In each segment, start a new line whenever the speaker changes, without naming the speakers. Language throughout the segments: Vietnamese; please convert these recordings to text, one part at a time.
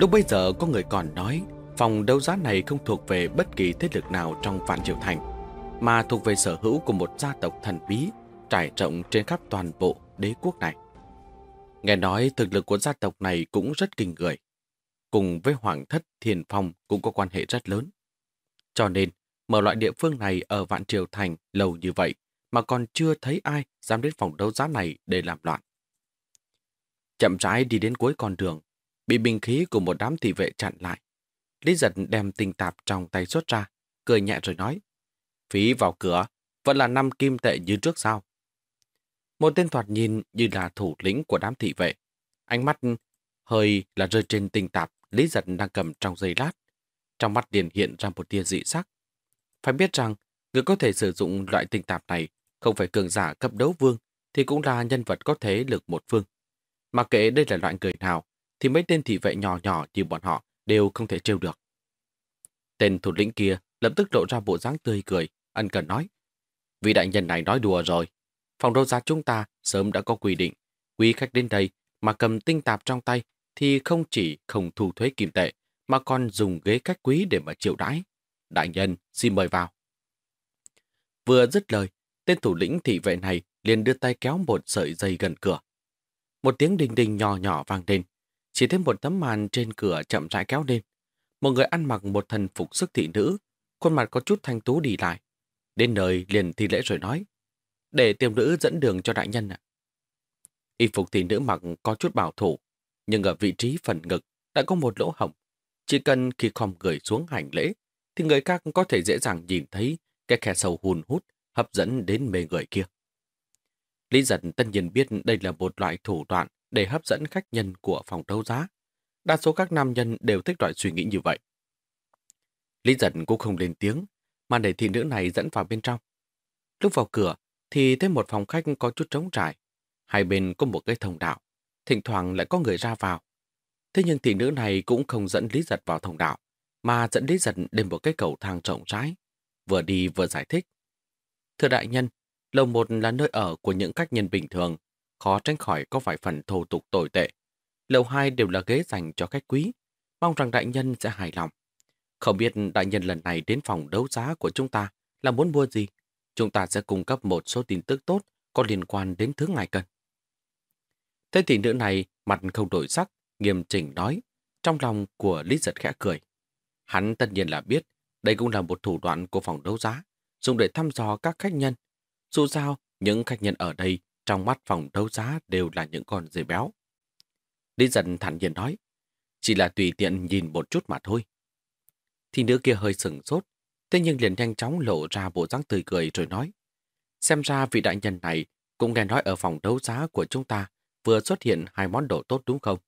Lúc bây giờ có người còn nói phòng đấu giá này không thuộc về bất kỳ thế lực nào trong Vạn Triều Thành, mà thuộc về sở hữu của một gia tộc thần bí trải rộng trên khắp toàn bộ đế quốc này. Nghe nói thực lực của gia tộc này cũng rất kinh người, cùng với Hoàng thất Thiền Phong cũng có quan hệ rất lớn. Cho nên, mở loại địa phương này ở Vạn Triều Thành lâu như vậy mà còn chưa thấy ai dám đến phòng đấu giá này để làm loạn. Chậm rãi đi đến cuối con đường, bị binh khí của một đám thị vệ chặn lại. Lý giật đem tinh tạp trong tay xuất ra, cười nhẹ rồi nói. Phí vào cửa, vẫn là năm kim tệ như trước sao? Một tên thoạt nhìn như là thủ lĩnh của đám thị vệ. Ánh mắt hơi là rơi trên tinh tạp Lý giật đang cầm trong giây lát. Trong mắt liền hiện ra một tia dị sắc. Phải biết rằng, người có thể sử dụng loại tinh tạp này không phải cường giả cấp đấu vương, thì cũng là nhân vật có thế lực một phương. mà kệ đây là loại người nào, thì mấy tên thị vệ nhỏ nhỏ như bọn họ đều không thể trêu được. Tên thủ lĩnh kia lập tức lộ ra bộ dáng tươi cười, ân cần nói. Vị đại nhân này nói đùa rồi. Phòng đấu giá chúng ta sớm đã có quy định. Quý khách đến đây mà cầm tinh tạp trong tay thì không chỉ không thu thuế kim tệ, mà còn dùng ghế khách quý để mà chịu đãi. Đại nhân, xin mời vào. Vừa dứt lời, tên thủ lĩnh thị vệ này liền đưa tay kéo một sợi dây gần cửa. Một tiếng đình đình nhỏ nhỏ vang lên, chỉ thêm một tấm màn trên cửa chậm rãi kéo lên. Một người ăn mặc một thần phục sức thị nữ, khuôn mặt có chút thanh tú đi lại. Đến nơi liền thi lễ rồi nói, để tiêm nữ dẫn đường cho đại nhân ạ. Y phục thị nữ mặc có chút bảo thủ, nhưng ở vị trí phần ngực đã có một lỗ hổng. Chỉ cần khi khom người xuống hành lễ, thì người khác có thể dễ dàng nhìn thấy cái khe sâu hùn hút hấp dẫn đến mê người kia. Lý giật tất nhiên biết đây là một loại thủ đoạn để hấp dẫn khách nhân của phòng đấu giá. Đa số các nam nhân đều thích loại suy nghĩ như vậy. Lý giận cũng không lên tiếng, mà để thị nữ này dẫn vào bên trong. Lúc vào cửa thì thấy một phòng khách có chút trống trải. Hai bên có một cái thông đạo, thỉnh thoảng lại có người ra vào. Thế nhưng thị nữ này cũng không dẫn Lý giật vào thông đạo, mà dẫn Lý giật đến một cái cầu thang rộng rãi, vừa đi vừa giải thích. Thưa đại nhân, lầu một là nơi ở của những khách nhân bình thường, khó tránh khỏi có vài phần thô tục tồi tệ. Lầu hai đều là ghế dành cho khách quý, mong rằng đại nhân sẽ hài lòng. Không biết đại nhân lần này đến phòng đấu giá của chúng ta là muốn mua gì? Chúng ta sẽ cung cấp một số tin tức tốt có liên quan đến thứ ngài cần. Thế thì nữ này mặt không đổi sắc, nghiêm chỉnh nói, trong lòng của Lý giật khẽ cười. Hắn tất nhiên là biết đây cũng là một thủ đoạn của phòng đấu giá, dùng để thăm dò các khách nhân. Dù sao, những khách nhân ở đây trong mắt phòng đấu giá đều là những con dê béo. Lý Dần thản nhiên nói, chỉ là tùy tiện nhìn một chút mà thôi. Thì nữ kia hơi sừng sốt, thế nhưng liền nhanh chóng lộ ra bộ dáng tươi cười rồi nói, xem ra vị đại nhân này cũng nghe nói ở phòng đấu giá của chúng ta vừa xuất hiện hai món đồ tốt đúng không?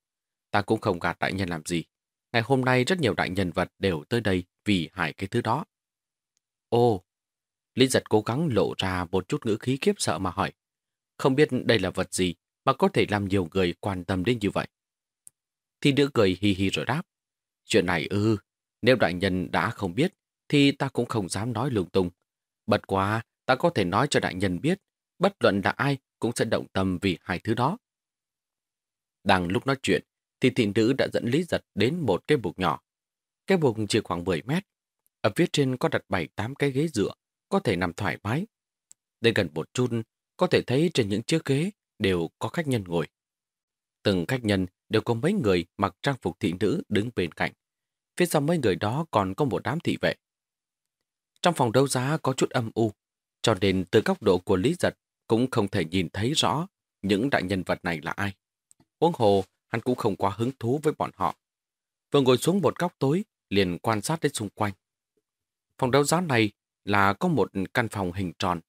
Ta cũng không gạt đại nhân làm gì. Ngày hôm nay rất nhiều đại nhân vật đều tới đây vì hai cái thứ đó. ô, Lý giật cố gắng lộ ra một chút ngữ khí khiếp sợ mà hỏi. Không biết đây là vật gì mà có thể làm nhiều người quan tâm đến như vậy. Thì nữ cười hi hi rồi đáp. Chuyện này ư, nếu đại nhân đã không biết, thì ta cũng không dám nói lung tung. Bật quá, ta có thể nói cho đại nhân biết, bất luận là ai cũng sẽ động tâm vì hai thứ đó. Đang lúc nói chuyện, thì thị nữ đã dẫn Lý Giật đến một cái bục nhỏ. Cái bục chỉ khoảng 10 mét. Ở phía trên có đặt 7-8 cái ghế dựa, có thể nằm thoải mái. Đến gần một chút, có thể thấy trên những chiếc ghế đều có khách nhân ngồi. Từng khách nhân đều có mấy người mặc trang phục thị nữ đứng bên cạnh. Phía sau mấy người đó còn có một đám thị vệ. Trong phòng đấu giá có chút âm u, cho nên từ góc độ của Lý Giật cũng không thể nhìn thấy rõ những đại nhân vật này là ai. Huống hồ, hắn cũng không quá hứng thú với bọn họ. Vừa ngồi xuống một góc tối, liền quan sát đến xung quanh. Phòng đấu giá này là có một căn phòng hình tròn.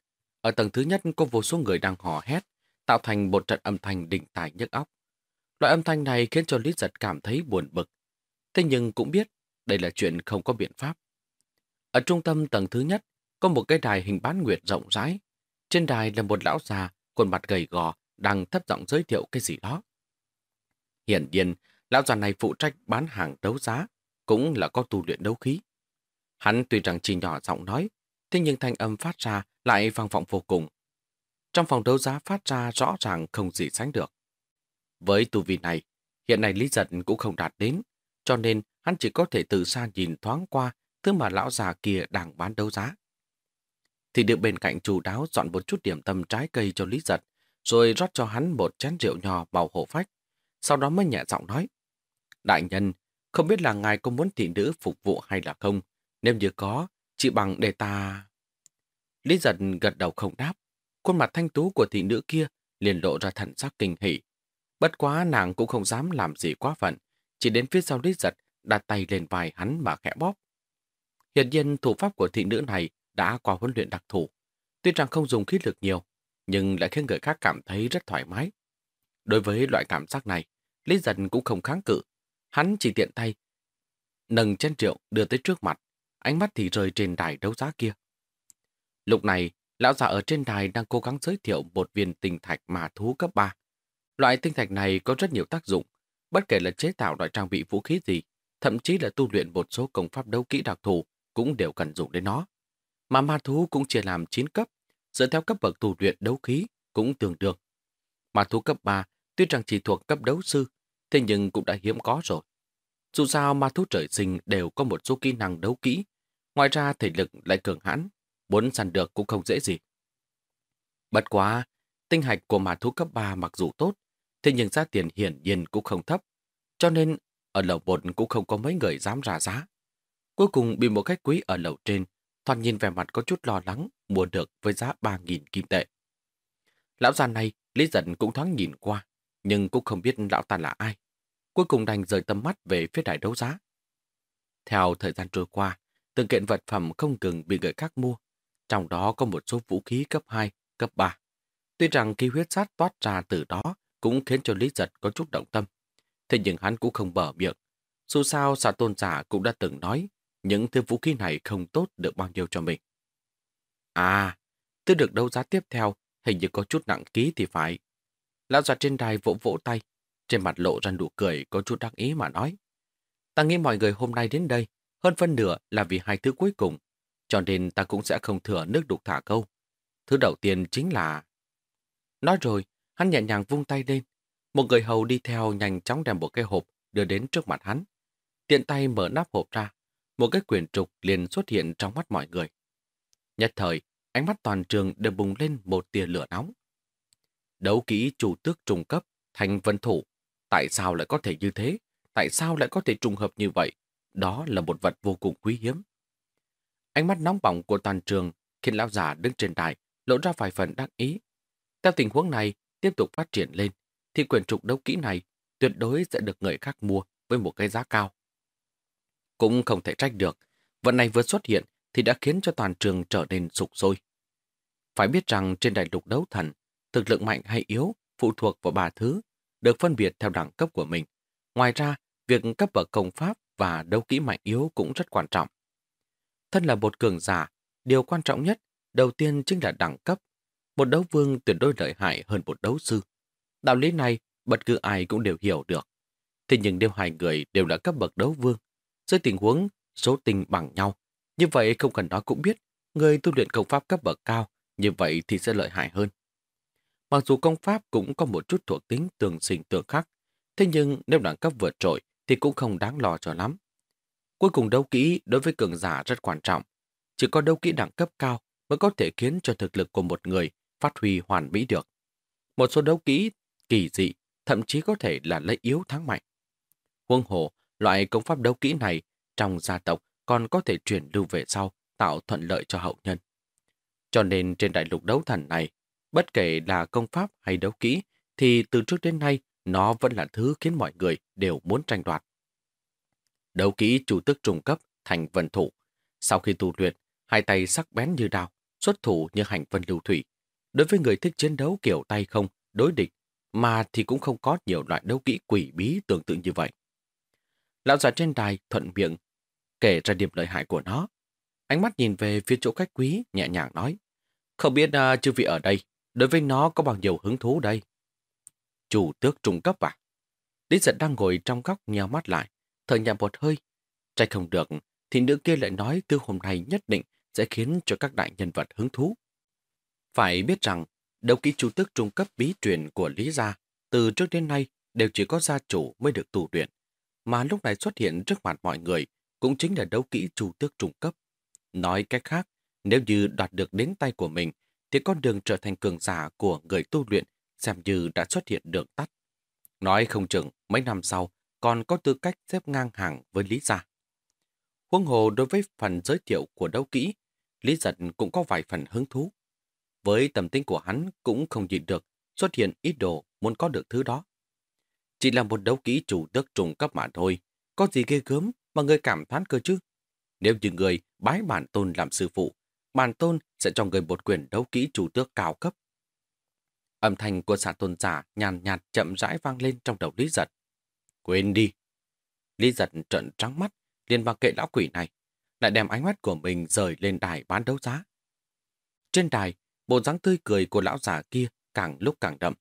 Ở tầng thứ nhất có vô số người đang hò hét, tạo thành một trận âm thanh đỉnh tài nhức óc. Loại âm thanh này khiến cho Lý Giật cảm thấy buồn bực. Thế nhưng cũng biết đây là chuyện không có biện pháp. Ở trung tâm tầng thứ nhất có một cái đài hình bán nguyệt rộng rãi. Trên đài là một lão già, khuôn mặt gầy gò, đang thấp giọng giới thiệu cái gì đó. Hiển nhiên, lão già này phụ trách bán hàng đấu giá, cũng là có tu luyện đấu khí. Hắn tuy rằng chỉ nhỏ giọng nói, thế nhưng thanh âm phát ra lại vang vọng vô cùng. Trong phòng đấu giá phát ra rõ ràng không gì sánh được. Với tu vi này, hiện nay Lý Giật cũng không đạt đến, cho nên hắn chỉ có thể từ xa nhìn thoáng qua thứ mà lão già kia đang bán đấu giá. Thì được bên cạnh chủ đáo dọn một chút điểm tâm trái cây cho Lý Giật, rồi rót cho hắn một chén rượu nhỏ màu hổ phách. Sau đó mới nhẹ giọng nói, Đại nhân, không biết là ngài có muốn thị nữ phục vụ hay là không? Nếu như có, chỉ bằng để ta... Lý giật gật đầu không đáp. Khuôn mặt thanh tú của thị nữ kia liền lộ ra thần sắc kinh hỉ. Bất quá nàng cũng không dám làm gì quá phận, chỉ đến phía sau Lý giật đặt tay lên vai hắn mà khẽ bóp. Hiện nhiên thủ pháp của thị nữ này đã qua huấn luyện đặc thù. Tuy rằng không dùng khí lực nhiều, nhưng lại khiến người khác cảm thấy rất thoải mái. Đối với loại cảm giác này, Lý giật cũng không kháng cự. Hắn chỉ tiện tay, nâng chén rượu đưa tới trước mặt, ánh mắt thì rơi trên đài đấu giá kia. Lúc này, lão già ở trên đài đang cố gắng giới thiệu một viên tinh thạch mà thú cấp 3. Loại tinh thạch này có rất nhiều tác dụng, bất kể là chế tạo loại trang bị vũ khí gì, thậm chí là tu luyện một số công pháp đấu kỹ đặc thù cũng đều cần dùng đến nó. Mà ma thú cũng chia làm 9 cấp, dựa theo cấp bậc tu luyện đấu khí cũng tương đương. Ma thú cấp 3 tuy rằng chỉ thuộc cấp đấu sư, thế nhưng cũng đã hiếm có rồi. Dù sao ma thú trời sinh đều có một số kỹ năng đấu kỹ, ngoài ra thể lực lại cường hãn, muốn săn được cũng không dễ gì. Bất quá, tinh hạch của ma thú cấp 3 mặc dù tốt, thế nhưng giá tiền hiển nhiên cũng không thấp, cho nên ở lầu một cũng không có mấy người dám ra giá. Cuối cùng bị một khách quý ở lầu trên, thoạt nhìn vẻ mặt có chút lo lắng, mua được với giá 3.000 kim tệ. Lão già này, Lý Dân cũng thoáng nhìn qua, nhưng cũng không biết lão ta là ai. Cuối cùng đành rời tầm mắt về phía đại đấu giá. Theo thời gian trôi qua, từng kiện vật phẩm không ngừng bị người khác mua, trong đó có một số vũ khí cấp 2, cấp 3. Tuy rằng khi huyết sát toát ra từ đó cũng khiến cho Lý Giật có chút động tâm, thế nhưng hắn cũng không bở miệng. Dù sao, xã tôn giả cũng đã từng nói những thứ vũ khí này không tốt được bao nhiêu cho mình. À, thứ được đấu giá tiếp theo hình như có chút nặng ký thì phải. Lão già trên đài vỗ vỗ tay, trên mặt lộ ra nụ cười có chút đắc ý mà nói. Ta nghĩ mọi người hôm nay đến đây, hơn phân nửa là vì hai thứ cuối cùng, cho nên ta cũng sẽ không thừa nước đục thả câu. Thứ đầu tiên chính là... Nói rồi, hắn nhẹ nhàng vung tay lên. Một người hầu đi theo nhanh chóng đem một cái hộp đưa đến trước mặt hắn. Tiện tay mở nắp hộp ra, một cái quyển trục liền xuất hiện trong mắt mọi người. Nhất thời, ánh mắt toàn trường đều bùng lên một tia lửa nóng. Đấu kỹ chủ tước trung cấp, thành vân thủ. Tại sao lại có thể như thế? Tại sao lại có thể trùng hợp như vậy? Đó là một vật vô cùng quý hiếm. Ánh mắt nóng bỏng của toàn trường khiến lão già đứng trên đài lộ ra vài phần đắc ý. Theo tình huống này tiếp tục phát triển lên, thì quyền trục đấu kỹ này tuyệt đối sẽ được người khác mua với một cái giá cao. Cũng không thể trách được, vận này vừa xuất hiện thì đã khiến cho toàn trường trở nên sục sôi. Phải biết rằng trên đại lục đấu thần, thực lực mạnh hay yếu phụ thuộc vào ba thứ, được phân biệt theo đẳng cấp của mình. Ngoài ra, việc cấp bậc công pháp và đấu kỹ mạnh yếu cũng rất quan trọng. Thân là một cường giả, điều quan trọng nhất đầu tiên chính là đẳng cấp. Một đấu vương tuyệt đối lợi hại hơn một đấu sư. Đạo lý này, bất cứ ai cũng đều hiểu được. Thế nhưng nếu hai người đều là cấp bậc đấu vương, dưới tình huống số tình bằng nhau, như vậy không cần nói cũng biết, người tu luyện công pháp cấp bậc cao, như vậy thì sẽ lợi hại hơn. Mặc dù công pháp cũng có một chút thuộc tính tương sinh tương khắc, thế nhưng nếu đẳng cấp vượt trội thì cũng không đáng lo cho lắm. Cuối cùng đấu kỹ đối với cường giả rất quan trọng. Chỉ có đấu kỹ đẳng cấp cao mới có thể khiến cho thực lực của một người phát huy hoàn mỹ được. Một số đấu kỹ kỳ dị, thậm chí có thể là lấy yếu thắng mạnh. Huông hồ, loại công pháp đấu kỹ này trong gia tộc còn có thể truyền lưu về sau, tạo thuận lợi cho hậu nhân. Cho nên trên đại lục đấu thần này, bất kể là công pháp hay đấu kỹ, thì từ trước đến nay nó vẫn là thứ khiến mọi người đều muốn tranh đoạt. Đấu kỹ chủ tức trùng cấp thành vân thủ. Sau khi tu luyện, hai tay sắc bén như đao, xuất thủ như hành vân lưu thủy. Đối với người thích chiến đấu kiểu tay không đối địch, mà thì cũng không có nhiều loại đấu kỹ quỷ bí tương tự như vậy. Lão già trên đài thuận miệng, kể ra điểm lợi hại của nó. Ánh mắt nhìn về phía chỗ khách quý, nhẹ nhàng nói, không biết uh, chư vị ở đây, đối với nó có bao nhiêu hứng thú đây? Chủ tước trung cấp à? Lý giật đang ngồi trong góc nheo mắt lại, thở nhẹ một hơi. Trách không được, thì nữ kia lại nói tư hôm nay nhất định sẽ khiến cho các đại nhân vật hứng thú. Phải biết rằng, đấu kỹ chủ tước trung cấp bí truyền của Lý Gia từ trước đến nay đều chỉ có gia chủ mới được tu luyện, mà lúc này xuất hiện trước mặt mọi người cũng chính là đấu kỹ chủ tước trung cấp. Nói cách khác, nếu như đoạt được đến tay của mình, thì con đường trở thành cường giả của người tu luyện xem như đã xuất hiện đường tắt. Nói không chừng, mấy năm sau, còn có tư cách xếp ngang hàng với Lý Gia. Huân hồ đối với phần giới thiệu của đấu kỹ, Lý Giật cũng có vài phần hứng thú. Với tầm tính của hắn cũng không nhịn được xuất hiện ít đồ muốn có được thứ đó. Chỉ là một đấu kỹ chủ tước trùng cấp mà thôi, có gì ghê gớm mà người cảm thán cơ chứ? Nếu như người bái bản tôn làm sư phụ, bản tôn sẽ cho người một quyền đấu kỹ chủ tước cao cấp. Âm thanh của xã tôn giả nhàn nhạt chậm rãi vang lên trong đầu Lý Giật. Quên đi. Lý Giật trợn trắng mắt, liền bằng kệ lão quỷ này, lại đem ánh mắt của mình rời lên đài bán đấu giá. Trên đài, bộ dáng tươi cười của lão già kia càng lúc càng đậm.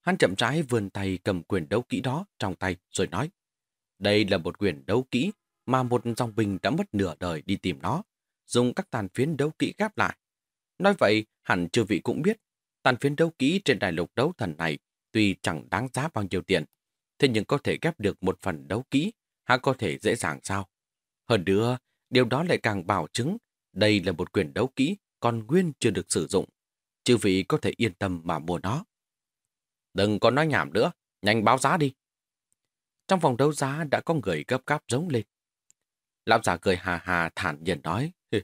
Hắn chậm rãi vươn tay cầm quyền đấu kỹ đó trong tay rồi nói. Đây là một quyền đấu kỹ mà một dòng bình đã mất nửa đời đi tìm nó, dùng các tàn phiến đấu kỹ ghép lại. Nói vậy, hẳn chư vị cũng biết, tàn phiến đấu kỹ trên đại lục đấu thần này tuy chẳng đáng giá bao nhiêu tiền, thế nhưng có thể ghép được một phần đấu kỹ, hả có thể dễ dàng sao? Hơn nữa, điều đó lại càng bảo chứng đây là một quyền đấu kỹ còn nguyên chưa được sử dụng. Chư vị có thể yên tâm mà mua nó. Đừng có nói nhảm nữa, nhanh báo giá đi. Trong phòng đấu giá đã có người gấp gáp giống lên. Lão già cười hà hà thản nhiên nói.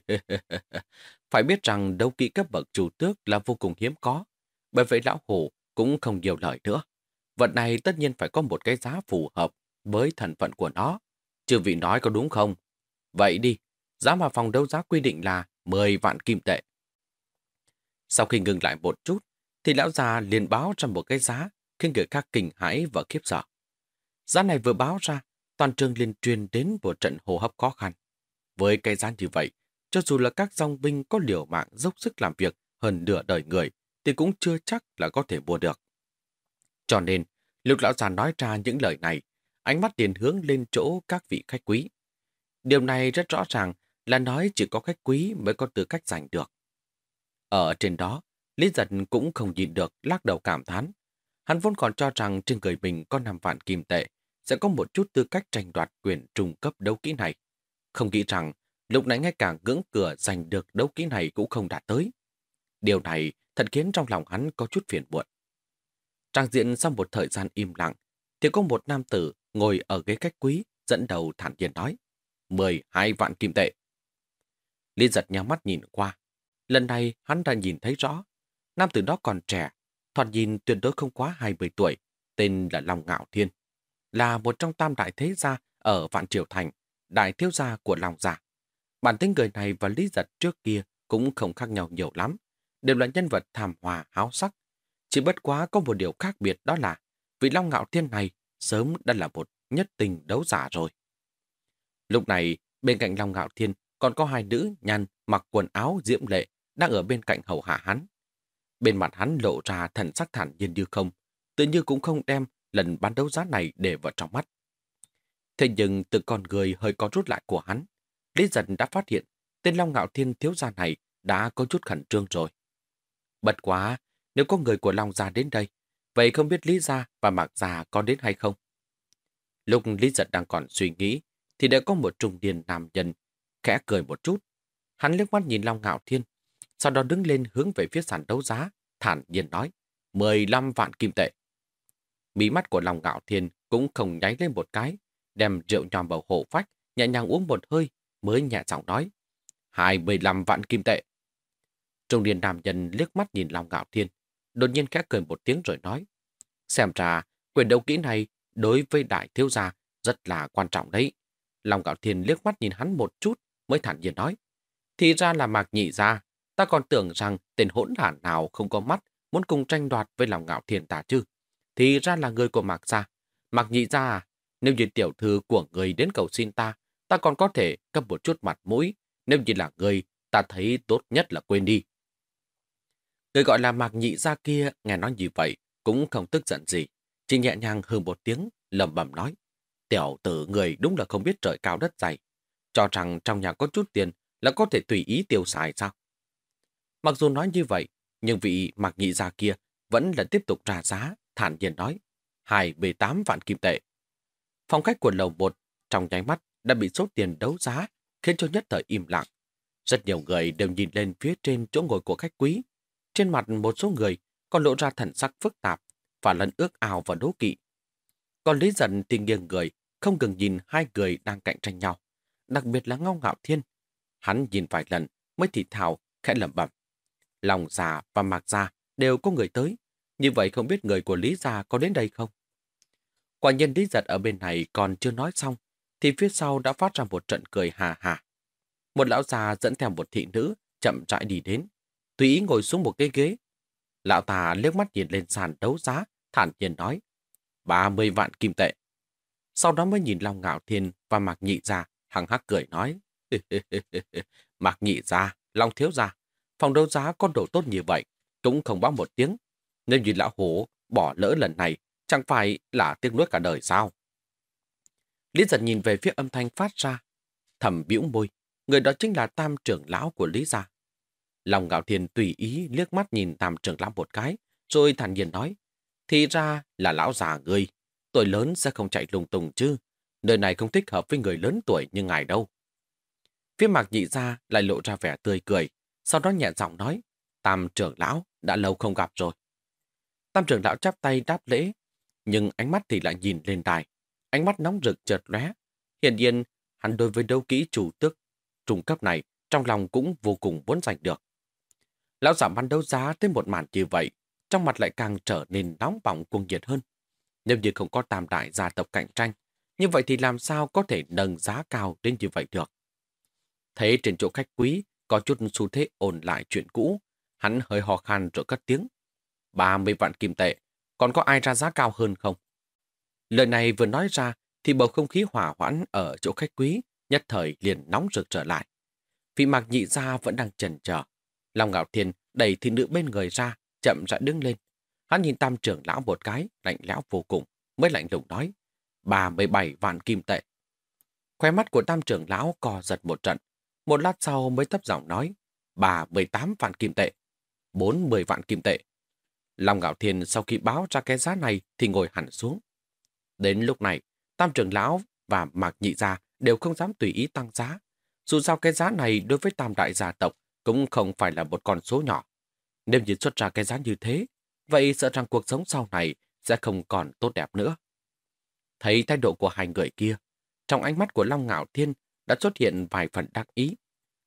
Phải biết rằng đấu kỹ cấp bậc chủ tước là vô cùng hiếm có. Bởi vậy lão hổ cũng không nhiều lời nữa. Vật này tất nhiên phải có một cái giá phù hợp với thần phận của nó. Chư vị nói có đúng không? Vậy đi, giá mà phòng đấu giá quy định là 10 vạn kim tệ. Sau khi ngừng lại một chút, thì lão già liền báo ra một cái giá khiến người khác kinh hãi và khiếp sợ. Giá này vừa báo ra, toàn trường liền truyền đến một trận hô hấp khó khăn. Với cái giá như vậy, cho dù là các dòng binh có liều mạng dốc sức làm việc hơn nửa đời người, thì cũng chưa chắc là có thể mua được. Cho nên, lục lão già nói ra những lời này, ánh mắt liền hướng lên chỗ các vị khách quý. Điều này rất rõ ràng là nói chỉ có khách quý mới có tư cách giành được. Ở trên đó, Lý Giật cũng không nhìn được lắc đầu cảm thán. Hắn vốn còn cho rằng trên người mình có 5 vạn kim tệ, sẽ có một chút tư cách tranh đoạt quyền trung cấp đấu kỹ này. Không nghĩ rằng, lúc nãy ngay cả ngưỡng cửa giành được đấu kỹ này cũng không đạt tới. Điều này thật khiến trong lòng hắn có chút phiền muộn. Trang diện sau một thời gian im lặng, thì có một nam tử ngồi ở ghế cách quý, dẫn đầu thản nhiên nói. 12 vạn kim tệ. lý giật nhau mắt nhìn qua. Lần này hắn đã nhìn thấy rõ. Nam tử đó còn trẻ, thoạt nhìn tuyệt đối không quá 20 tuổi, tên là Long Ngạo Thiên. Là một trong tam đại thế gia ở Vạn Triều Thành, đại thiếu gia của Long giả Bản tính người này và Lý Giật trước kia cũng không khác nhau nhiều lắm, đều là nhân vật thảm hòa háo sắc. Chỉ bất quá có một điều khác biệt đó là vị Long Ngạo Thiên này sớm đã là một nhất tình đấu giả rồi. Lúc này, bên cạnh Long Ngạo Thiên còn có hai nữ nhăn mặc quần áo diễm lệ đang ở bên cạnh hầu hạ hắn. Bên mặt hắn lộ ra thần sắc thản nhiên như không, tự như cũng không đem lần bán đấu giá này để vào trong mắt. Thế nhưng từ con người hơi có rút lại của hắn, Lý Dần đã phát hiện tên Long Ngạo Thiên thiếu gia này đã có chút khẩn trương rồi. Bật quá, nếu có người của Long Gia đến đây, vậy không biết Lý Gia và Mạc Gia có đến hay không? Lúc Lý Giật đang còn suy nghĩ, thì đã có một trung niên nam nhân khẽ cười một chút. Hắn liếc mắt nhìn Long Ngạo Thiên, sau đó đứng lên hướng về phía sàn đấu giá, thản nhiên nói, 15 vạn kim tệ. Mí mắt của Long Ngạo Thiên cũng không nháy lên một cái, đem rượu nhòm vào hộ phách, nhẹ nhàng uống một hơi, mới nhẹ giọng nói, 25 vạn kim tệ. Trung niên nam nhân liếc mắt nhìn Long Ngạo Thiên, đột nhiên khẽ cười một tiếng rồi nói, xem ra quyền đấu kỹ này đối với đại thiếu gia rất là quan trọng đấy. Long Gạo Thiên liếc mắt nhìn hắn một chút mới thản nhiên nói. Thì ra là mạc nhị ra, ta còn tưởng rằng tên hỗn đản nào không có mắt muốn cùng tranh đoạt với lòng ngạo thiên ta chứ? Thì ra là người của Mạc Gia. Mạc nhị gia à, nếu như tiểu thư của người đến cầu xin ta, ta còn có thể cấp một chút mặt mũi. Nếu như là người, ta thấy tốt nhất là quên đi. Người gọi là Mạc nhị gia kia nghe nói như vậy, cũng không tức giận gì. Chỉ nhẹ nhàng hừ một tiếng, lầm bầm nói. Tiểu tử người đúng là không biết trời cao đất dày. Cho rằng trong nhà có chút tiền là có thể tùy ý tiêu xài sao? Mặc dù nói như vậy, nhưng vị mặc nhị gia kia vẫn là tiếp tục trả giá, thản nhiên nói. Hai bề tám vạn kim tệ. phong cách của lầu một trong nháy mắt đã bị số tiền đấu giá, khiến cho nhất thời im lặng. Rất nhiều người đều nhìn lên phía trên chỗ ngồi của khách quý. Trên mặt một số người còn lộ ra thần sắc phức tạp và lẫn ước ao và đố kỵ. Còn Lý Dận thì nghiêng người, không ngừng nhìn hai người đang cạnh tranh nhau. Đặc biệt là Ngao Ngạo Thiên. Hắn nhìn vài lần mới thì thào, khẽ lẩm bẩm. Lòng già và mạc già đều có người tới. Như vậy không biết người của Lý Gia có đến đây không? Quả nhân Lý Giật ở bên này còn chưa nói xong, thì phía sau đã phát ra một trận cười hà hà. Một lão già dẫn theo một thị nữ chậm rãi đi đến, tùy ý ngồi xuống một cái ghế. Lão ta liếc mắt nhìn lên sàn đấu giá, thản nhiên nói, 30 vạn kim tệ. Sau đó mới nhìn Long Ngạo Thiên và Mạc Nhị ra, hằng hắc cười nói, Mạc Nhị ra, Long Thiếu ra, phòng đấu giá con đồ tốt như vậy, cũng không báo một tiếng. Nếu như lão hổ bỏ lỡ lần này, chẳng phải là tiếc nuối cả đời sao? Lý giật nhìn về phía âm thanh phát ra, thầm bĩu môi, người đó chính là tam trưởng lão của Lý gia. Lòng ngạo thiền tùy ý liếc mắt nhìn tam trưởng lão một cái, rồi thản nhiên nói, thì ra là lão già người, tuổi lớn sẽ không chạy lung tung chứ, nơi này không thích hợp với người lớn tuổi như ngài đâu. Phía mạc nhị ra lại lộ ra vẻ tươi cười, sau đó nhẹ giọng nói, tam trưởng lão đã lâu không gặp rồi. Tam trưởng lão chắp tay đáp lễ, nhưng ánh mắt thì lại nhìn lên đài. Ánh mắt nóng rực chợt lóe. Hiện nhiên, hắn đối với đấu kỹ chủ tức trung cấp này trong lòng cũng vô cùng muốn giành được. Lão giả văn đấu giá tới một màn như vậy, trong mặt lại càng trở nên nóng bỏng cuồng nhiệt hơn. Nếu như không có tam đại gia tộc cạnh tranh, như vậy thì làm sao có thể nâng giá cao đến như vậy được? Thấy trên chỗ khách quý có chút xu thế ổn lại chuyện cũ, hắn hơi hò khan rồi cất tiếng. 30 vạn kim tệ, còn có ai ra giá cao hơn không? Lời này vừa nói ra thì bầu không khí hỏa hoãn ở chỗ khách quý nhất thời liền nóng rực trở lại. Vị mạc nhị gia vẫn đang chần chờ. Long Ngạo Thiên đẩy thị nữ bên người ra, chậm rãi đứng lên. Hắn nhìn tam trưởng lão một cái, lạnh lẽo vô cùng, mới lạnh lùng nói, 37 vạn kim tệ. Khoe mắt của tam trưởng lão co giật một trận, một lát sau mới thấp giọng nói, 38 vạn kim tệ, 40 vạn kim tệ. Long Ngạo Thiên sau khi báo ra cái giá này thì ngồi hẳn xuống. Đến lúc này, tam trưởng lão và mạc nhị gia đều không dám tùy ý tăng giá. Dù sao cái giá này đối với tam đại gia tộc cũng không phải là một con số nhỏ. Nếu như xuất ra cái giá như thế, vậy sợ rằng cuộc sống sau này sẽ không còn tốt đẹp nữa. Thấy thái độ của hai người kia, trong ánh mắt của Long Ngạo Thiên đã xuất hiện vài phần đắc ý.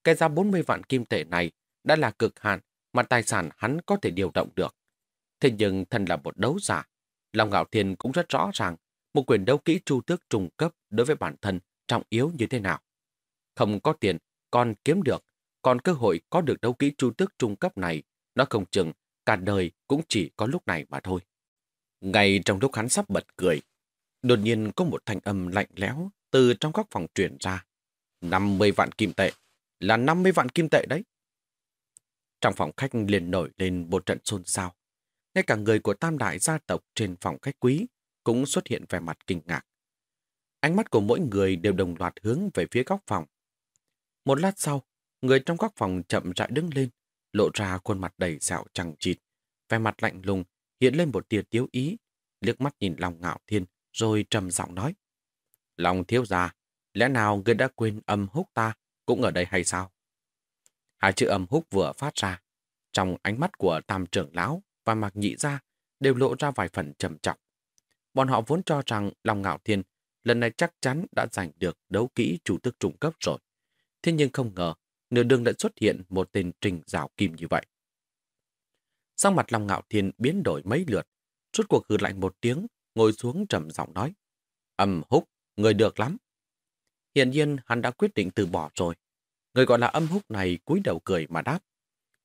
Cái giá 40 vạn kim tệ này đã là cực hạn mà tài sản hắn có thể điều động được. Thế nhưng thân là một đấu giả, Long Ngạo Thiên cũng rất rõ ràng một quyền đấu kỹ chu tước trung cấp đối với bản thân trọng yếu như thế nào. Không có tiền, còn kiếm được, còn cơ hội có được đấu kỹ chu tước trung cấp này, nó không chừng cả đời cũng chỉ có lúc này mà thôi. Ngay trong lúc hắn sắp bật cười, đột nhiên có một thanh âm lạnh lẽo từ trong các phòng truyền ra. 50 vạn kim tệ, là 50 vạn kim tệ đấy. Trong phòng khách liền nổi lên một trận xôn xao. Ngay cả người của tam đại gia tộc trên phòng khách quý cũng xuất hiện vẻ mặt kinh ngạc. Ánh mắt của mỗi người đều đồng loạt hướng về phía góc phòng. Một lát sau, người trong góc phòng chậm rãi đứng lên, lộ ra khuôn mặt đầy dạo chẳng chịt, vẻ mặt lạnh lùng, hiện lên một tia tiếu ý, liếc mắt nhìn lòng ngạo thiên, rồi trầm giọng nói. Lòng thiếu già, lẽ nào người đã quên âm húc ta cũng ở đây hay sao? Hai chữ âm húc vừa phát ra, trong ánh mắt của tam trưởng lão và mạc nhị gia đều lộ ra vài phần trầm trọng. Bọn họ vốn cho rằng lòng ngạo thiên lần này chắc chắn đã giành được đấu kỹ chủ tức trung cấp rồi. Thế nhưng không ngờ, nửa đường đã xuất hiện một tên trình rào kim như vậy. Sang mặt lòng ngạo thiên biến đổi mấy lượt, suốt cuộc hư lạnh một tiếng, ngồi xuống trầm giọng nói. Âm húc, người được lắm. Hiện nhiên hắn đã quyết định từ bỏ rồi. Người gọi là âm húc này cúi đầu cười mà đáp.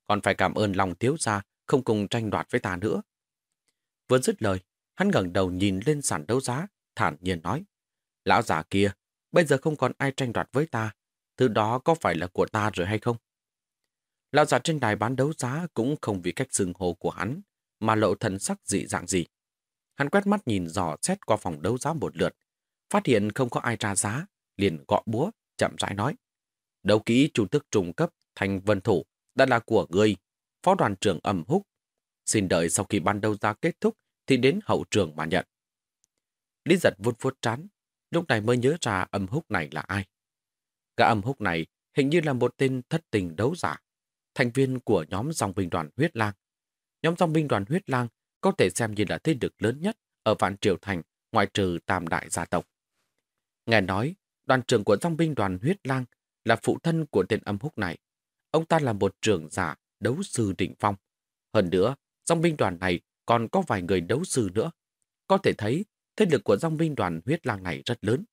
Còn phải cảm ơn lòng thiếu gia không cùng tranh đoạt với ta nữa. Vừa dứt lời, hắn ngẩng đầu nhìn lên sàn đấu giá, thản nhiên nói. Lão già kia, bây giờ không còn ai tranh đoạt với ta, thứ đó có phải là của ta rồi hay không? Lão già trên đài bán đấu giá cũng không vì cách xưng hô của hắn, mà lộ thần sắc dị dạng gì. Hắn quét mắt nhìn dò xét qua phòng đấu giá một lượt, phát hiện không có ai ra giá, liền gõ búa, chậm rãi nói. Đấu kỹ chủ tức trùng cấp thành vân thủ đã là của ngươi, phó đoàn trưởng ẩm húc. Xin đợi sau khi ban đấu giá kết thúc thì đến hậu trường mà nhận. Lý giật vuốt vuốt trán, lúc này mới nhớ ra âm húc này là ai. Gã âm húc này hình như là một tên thất tình đấu giả, thành viên của nhóm dòng binh đoàn huyết lang. Nhóm dòng binh đoàn huyết lang có thể xem như là thế lực lớn nhất ở Vạn Triều Thành ngoại trừ tam đại gia tộc. Nghe nói, đoàn trưởng của dòng binh đoàn huyết lang là phụ thân của tên âm húc này. Ông ta là một trưởng giả đấu sư đỉnh phong. Hơn nữa, dòng binh đoàn này còn có vài người đấu sư nữa. Có thể thấy, thế lực của dòng binh đoàn huyết lang này rất lớn.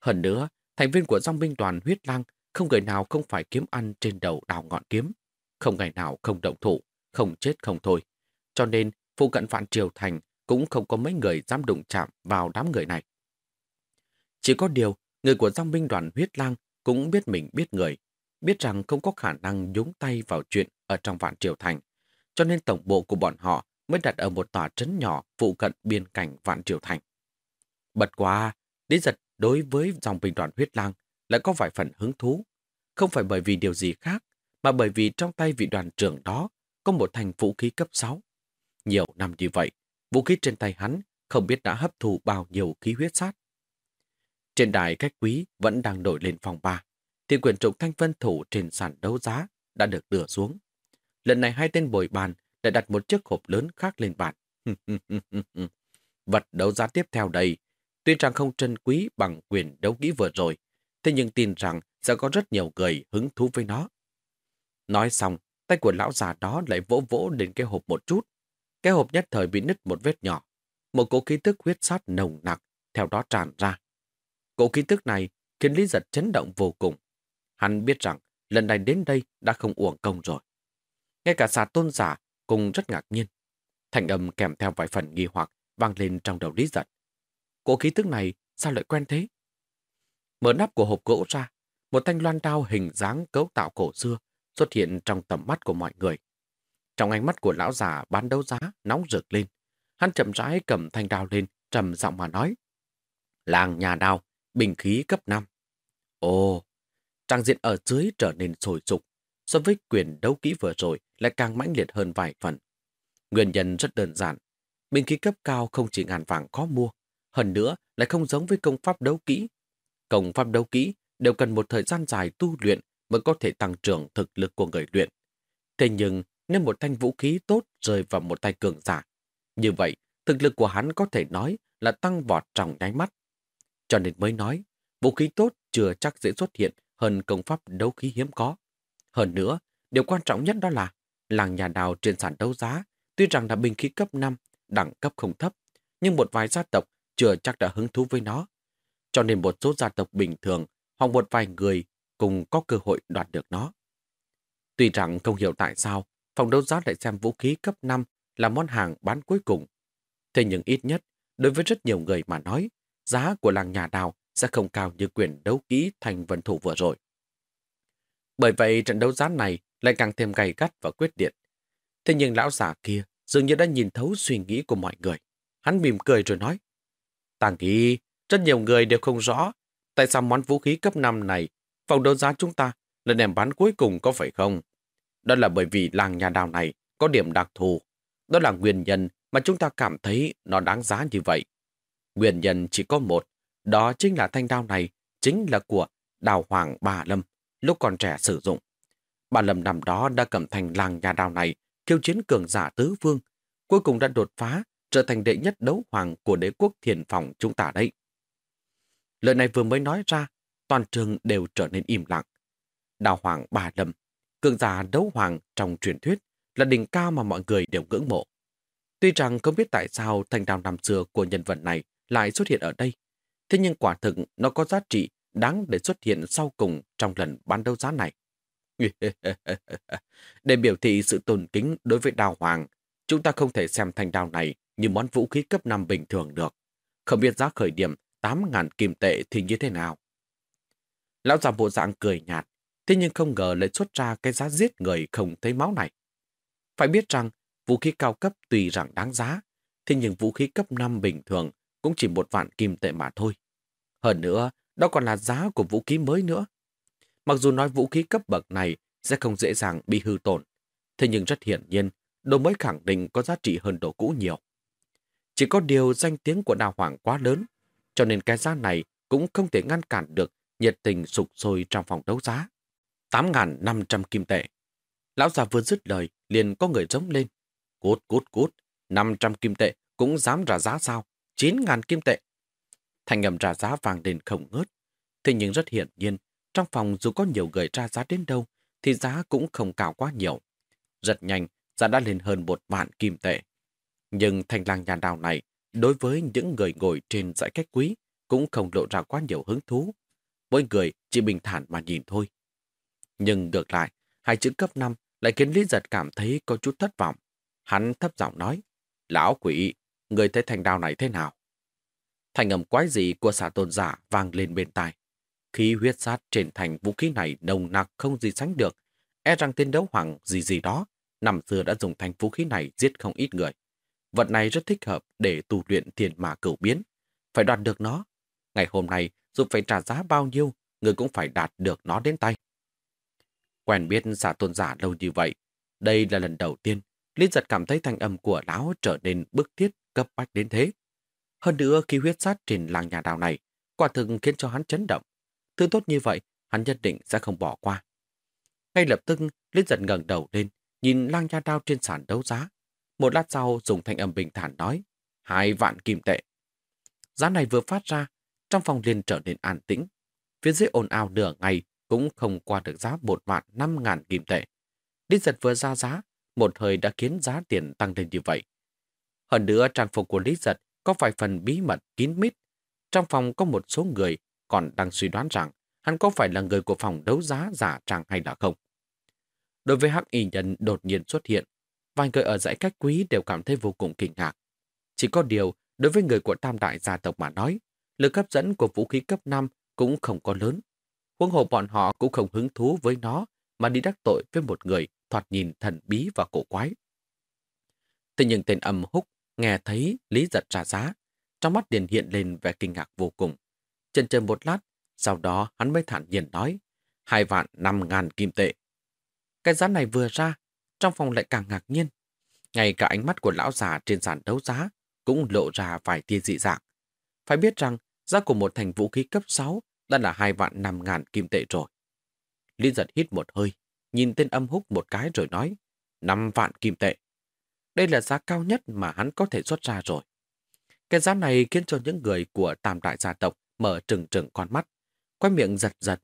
Hơn nữa, thành viên của dòng binh đoàn huyết lang không người nào không phải kiếm ăn trên đầu đào ngọn kiếm. Không ngày nào không động thủ, không chết không thôi. Cho nên, phụ cận Vạn Triều Thành cũng không có mấy người dám đụng chạm vào đám người này. Chỉ có điều, người của dòng binh đoàn huyết lang cũng biết mình biết người, biết rằng không có khả năng nhúng tay vào chuyện ở trong Vạn Triều Thành, cho nên tổng bộ của bọn họ mới đặt ở một tòa trấn nhỏ phụ cận biên cảnh Vạn Triều Thành. Bật quá, Lý Giật đối với dòng binh đoàn huyết lang lại có vài phần hứng thú, không phải bởi vì điều gì khác, mà bởi vì trong tay vị đoàn trưởng đó có một thành vũ khí cấp 6. Nhiều năm như vậy, vũ khí trên tay hắn không biết đã hấp thụ bao nhiêu khí huyết sát. Trên đài cách quý vẫn đang nổi lên phòng 3, thì quyền trục thanh vân thủ trên sàn đấu giá đã được đưa xuống. Lần này hai tên bồi bàn lại đặt một chiếc hộp lớn khác lên bàn. Vật đấu giá tiếp theo đây, tuy rằng không trân quý bằng quyền đấu kỹ vừa rồi, thế nhưng tin rằng sẽ có rất nhiều người hứng thú với nó. Nói xong, tay của lão già đó lại vỗ vỗ đến cái hộp một chút. Cái hộp nhất thời bị nứt một vết nhỏ. Một cỗ khí tức huyết sát nồng nặc, theo đó tràn ra. Cỗ khí tức này khiến Lý Giật chấn động vô cùng. Hắn biết rằng lần này đến đây đã không uổng công rồi. Ngay cả xà tôn giả cùng rất ngạc nhiên. Thành âm kèm theo vài phần nghi hoặc vang lên trong đầu Lý Giật. Cỗ khí tức này sao lại quen thế? Mở nắp của hộp gỗ ra, một thanh loan đao hình dáng cấu tạo cổ xưa xuất hiện trong tầm mắt của mọi người. Trong ánh mắt của lão già bán đấu giá nóng rực lên, hắn chậm rãi cầm thanh đao lên, trầm giọng mà nói. Làng nhà đao, bình khí cấp 5. Ồ, trang diện ở dưới trở nên sôi sục, so với quyền đấu kỹ vừa rồi lại càng mãnh liệt hơn vài phần. Nguyên nhân rất đơn giản, binh khí cấp cao không chỉ ngàn vàng khó mua, hơn nữa lại không giống với công pháp đấu kỹ. Công pháp đấu kỹ đều cần một thời gian dài tu luyện mới có thể tăng trưởng thực lực của người luyện. Thế nhưng, nếu một thanh vũ khí tốt rơi vào một tay cường giả, như vậy, thực lực của hắn có thể nói là tăng vọt trong nháy mắt. Cho nên mới nói, vũ khí tốt chưa chắc dễ xuất hiện hơn công pháp đấu khí hiếm có. Hơn nữa, điều quan trọng nhất đó là làng nhà đào trên sàn đấu giá, tuy rằng là bình khí cấp 5, đẳng cấp không thấp, nhưng một vài gia tộc chưa chắc đã hứng thú với nó. Cho nên một số gia tộc bình thường hoặc một vài người cùng có cơ hội đoạt được nó. Tuy rằng không hiểu tại sao phòng đấu giá lại xem vũ khí cấp 5 là món hàng bán cuối cùng. Thế nhưng ít nhất, đối với rất nhiều người mà nói, giá của làng nhà đào sẽ không cao như quyền đấu kỹ thành vân thủ vừa rồi. Bởi vậy trận đấu giá này lại càng thêm gay gắt và quyết liệt. Thế nhưng lão già kia dường như đã nhìn thấu suy nghĩ của mọi người. Hắn mỉm cười rồi nói, Tàng nghĩ rất nhiều người đều không rõ tại sao món vũ khí cấp 5 này phòng đấu giá chúng ta là đem bán cuối cùng có phải không? Đó là bởi vì làng nhà đào này có điểm đặc thù. Đó là nguyên nhân mà chúng ta cảm thấy nó đáng giá như vậy. Nguyên nhân chỉ có một, đó chính là thanh đao này chính là của đào hoàng bà Lâm lúc còn trẻ sử dụng. Bà Lâm năm đó đã cầm thành làng nhà đào này khiêu chiến cường giả tứ vương, cuối cùng đã đột phá trở thành đệ nhất đấu hoàng của đế quốc thiền phòng chúng ta đây. Lời này vừa mới nói ra, toàn trường đều trở nên im lặng. Đào hoàng bà Lâm, cường giả đấu hoàng trong truyền thuyết là đỉnh cao mà mọi người đều ngưỡng mộ. Tuy rằng không biết tại sao thành đào năm xưa của nhân vật này lại xuất hiện ở đây, thế nhưng quả thực nó có giá trị đáng để xuất hiện sau cùng trong lần bán đấu giá này. Để biểu thị sự tôn kính đối với đào hoàng, chúng ta không thể xem thanh đao này như món vũ khí cấp 5 bình thường được. Không biết giá khởi điểm 8.000 kim tệ thì như thế nào. Lão già bộ dạng cười nhạt, thế nhưng không ngờ lại xuất ra cái giá giết người không thấy máu này. Phải biết rằng, vũ khí cao cấp tùy rằng đáng giá, thế nhưng vũ khí cấp 5 bình thường cũng chỉ một vạn kim tệ mà thôi. Hơn nữa, đó còn là giá của vũ khí mới nữa. Mặc dù nói vũ khí cấp bậc này sẽ không dễ dàng bị hư tổn, thế nhưng rất hiển nhiên, đồ mới khẳng định có giá trị hơn đồ cũ nhiều. Chỉ có điều danh tiếng của đào hoàng quá lớn, cho nên cái giá này cũng không thể ngăn cản được nhiệt tình sụp sôi trong phòng đấu giá. 8.500 kim tệ. Lão già vừa dứt lời, liền có người giống lên. Cút, cút, cút, 500 kim tệ cũng dám ra giá sao? 9.000 kim tệ. Thành ngầm ra giá vàng đền không ngớt. Thế nhưng rất hiển nhiên, trong phòng dù có nhiều người ra giá đến đâu, thì giá cũng không cao quá nhiều. Rất nhanh, giá đã lên hơn một vạn kim tệ. Nhưng thành làng nhà đào này, đối với những người ngồi trên dãy cách quý, cũng không lộ ra quá nhiều hứng thú. Mỗi người chỉ bình thản mà nhìn thôi. Nhưng ngược lại, hai chữ cấp 5 lại khiến Lý Giật cảm thấy có chút thất vọng. Hắn thấp giọng nói, Lão quỷ, người thấy thành đào này thế nào? Thành âm quái dị của xã tôn giả vang lên bên tai. Khi huyết sát trên thành vũ khí này nồng nặc không gì sánh được, e rằng tên đấu hoàng gì gì đó, năm xưa đã dùng thành vũ khí này giết không ít người. Vật này rất thích hợp để tu luyện tiền mà cửu biến. Phải đoạt được nó. Ngày hôm nay, dù phải trả giá bao nhiêu, người cũng phải đạt được nó đến tay. Quen biết giả tôn giả lâu như vậy, đây là lần đầu tiên Lý giật cảm thấy thanh âm của lão trở nên bức thiết cấp bách đến thế. Hơn nữa khi huyết sát trên làng nhà đào này, quả thực khiến cho hắn chấn động. Thứ tốt như vậy, hắn nhất định sẽ không bỏ qua. Ngay lập tức, Lý giật ngẩng đầu lên, nhìn lang nha đao trên sàn đấu giá. Một lát sau dùng thanh âm bình thản nói, hai vạn kim tệ. Giá này vừa phát ra, trong phòng liền trở nên an tĩnh. Phía dưới ồn ào nửa ngày cũng không qua được giá một vạn năm ngàn kim tệ. Lý giật vừa ra giá, một thời đã khiến giá tiền tăng lên như vậy. Hơn nữa trang phục của Lý Giật có vài phần bí mật kín mít. Trong phòng có một số người còn đang suy đoán rằng hắn có phải là người của phòng đấu giá giả trang hay là không. Đối với hắc y nhân đột nhiên xuất hiện, vài người ở dãy cách quý đều cảm thấy vô cùng kinh ngạc. Chỉ có điều, đối với người của tam đại gia tộc mà nói, lực hấp dẫn của vũ khí cấp 5 cũng không có lớn. Huống hồ bọn họ cũng không hứng thú với nó mà đi đắc tội với một người thoạt nhìn thần bí và cổ quái. Thế nhưng tên âm húc nghe thấy Lý giật trả giá, trong mắt liền hiện lên vẻ kinh ngạc vô cùng. Chân chờ một lát, sau đó hắn mới thản nhiên nói, hai vạn năm ngàn kim tệ. Cái giá này vừa ra, trong phòng lại càng ngạc nhiên. Ngay cả ánh mắt của lão già trên sàn đấu giá cũng lộ ra vài tia dị dạng. Phải biết rằng, giá của một thành vũ khí cấp 6 đã là hai vạn năm ngàn kim tệ rồi. Lý giật hít một hơi, nhìn tên âm húc một cái rồi nói, năm vạn kim tệ. Đây là giá cao nhất mà hắn có thể xuất ra rồi. Cái giá này khiến cho những người của tam đại gia tộc mở trừng trừng con mắt, quay miệng giật giật.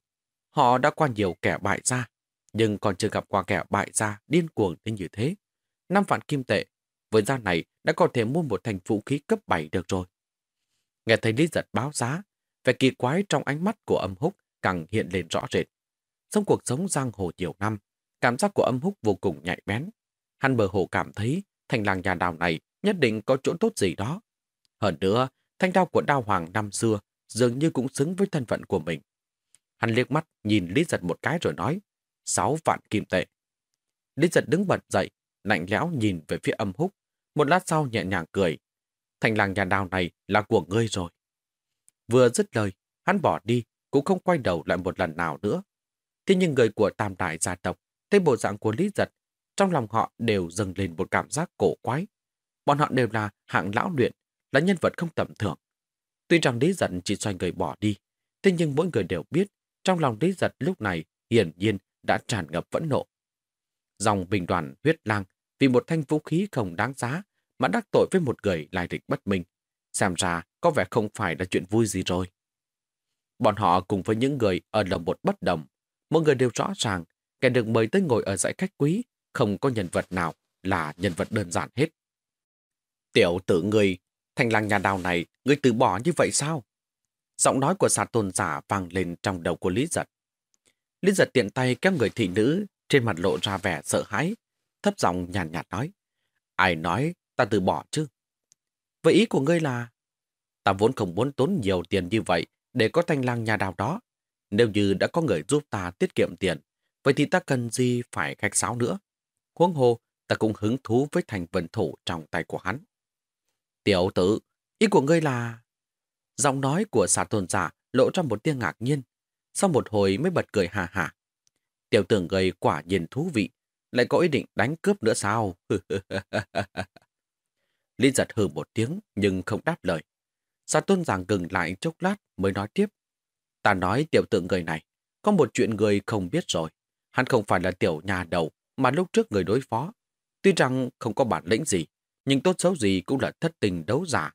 Họ đã qua nhiều kẻ bại gia, nhưng còn chưa gặp qua kẻ bại gia điên cuồng đến như thế. Năm vạn kim tệ, với giá này đã có thể mua một thành vũ khí cấp 7 được rồi. Nghe thấy Lý Giật báo giá, vẻ kỳ quái trong ánh mắt của âm húc càng hiện lên rõ rệt. Trong cuộc sống giang hồ nhiều năm, cảm giác của âm húc vô cùng nhạy bén. Hắn bờ hồ cảm thấy thành làng nhà đào này nhất định có chỗ tốt gì đó. Hơn nữa, thanh đao của đao hoàng năm xưa dường như cũng xứng với thân phận của mình. Hắn liếc mắt nhìn Lý Giật một cái rồi nói, sáu vạn kim tệ. Lý Giật đứng bật dậy, lạnh lẽo nhìn về phía âm húc. Một lát sau nhẹ nhàng cười. Thành làng nhà đào này là của ngươi rồi. Vừa dứt lời, hắn bỏ đi, cũng không quay đầu lại một lần nào nữa. Thế nhưng người của tam đại gia tộc, thấy bộ dạng của Lý Giật, trong lòng họ đều dâng lên một cảm giác cổ quái. Bọn họ đều là hạng lão luyện, là nhân vật không tầm thường. Tuy rằng Lý Giật chỉ xoay người bỏ đi, thế nhưng mỗi người đều biết trong lòng Lý Giật lúc này hiển nhiên đã tràn ngập phẫn nộ. Dòng bình đoàn huyết lang vì một thanh vũ khí không đáng giá mà đắc tội với một người lai lịch bất minh. Xem ra có vẻ không phải là chuyện vui gì rồi. Bọn họ cùng với những người ở lồng một bất đồng Mọi người đều rõ ràng, kẻ được mời tới ngồi ở dãy khách quý, không có nhân vật nào là nhân vật đơn giản hết. Tiểu tử người, thành làng nhà đào này, người từ bỏ như vậy sao? Giọng nói của xà tôn giả vang lên trong đầu của Lý Giật. Lý giật tiện tay kéo người thị nữ, trên mặt lộ ra vẻ sợ hãi, thấp giọng nhàn nhạt, nhạt nói. Ai nói ta từ bỏ chứ? Vậy ý của ngươi là... Ta vốn không muốn tốn nhiều tiền như vậy để có thanh lang nhà đào đó. Nếu như đã có người giúp ta tiết kiệm tiền, vậy thì ta cần gì phải khách sáo nữa. Huống hồ, ta cũng hứng thú với thành vận thủ trong tay của hắn. Tiểu tử, ý của ngươi là... Giọng nói của xà tôn giả lộ ra một tiếng ngạc nhiên, sau một hồi mới bật cười hà hà. Tiểu tưởng gây quả nhìn thú vị, lại có ý định đánh cướp nữa sao? Lý giật hừ một tiếng nhưng không đáp lời. Xà tôn giảng gừng lại chốc lát mới nói tiếp. Ta nói tiểu tượng người này, có một chuyện người không biết rồi. Hắn không phải là tiểu nhà đầu mà lúc trước người đối phó. Tuy rằng không có bản lĩnh gì, nhưng tốt xấu gì cũng là thất tình đấu giả.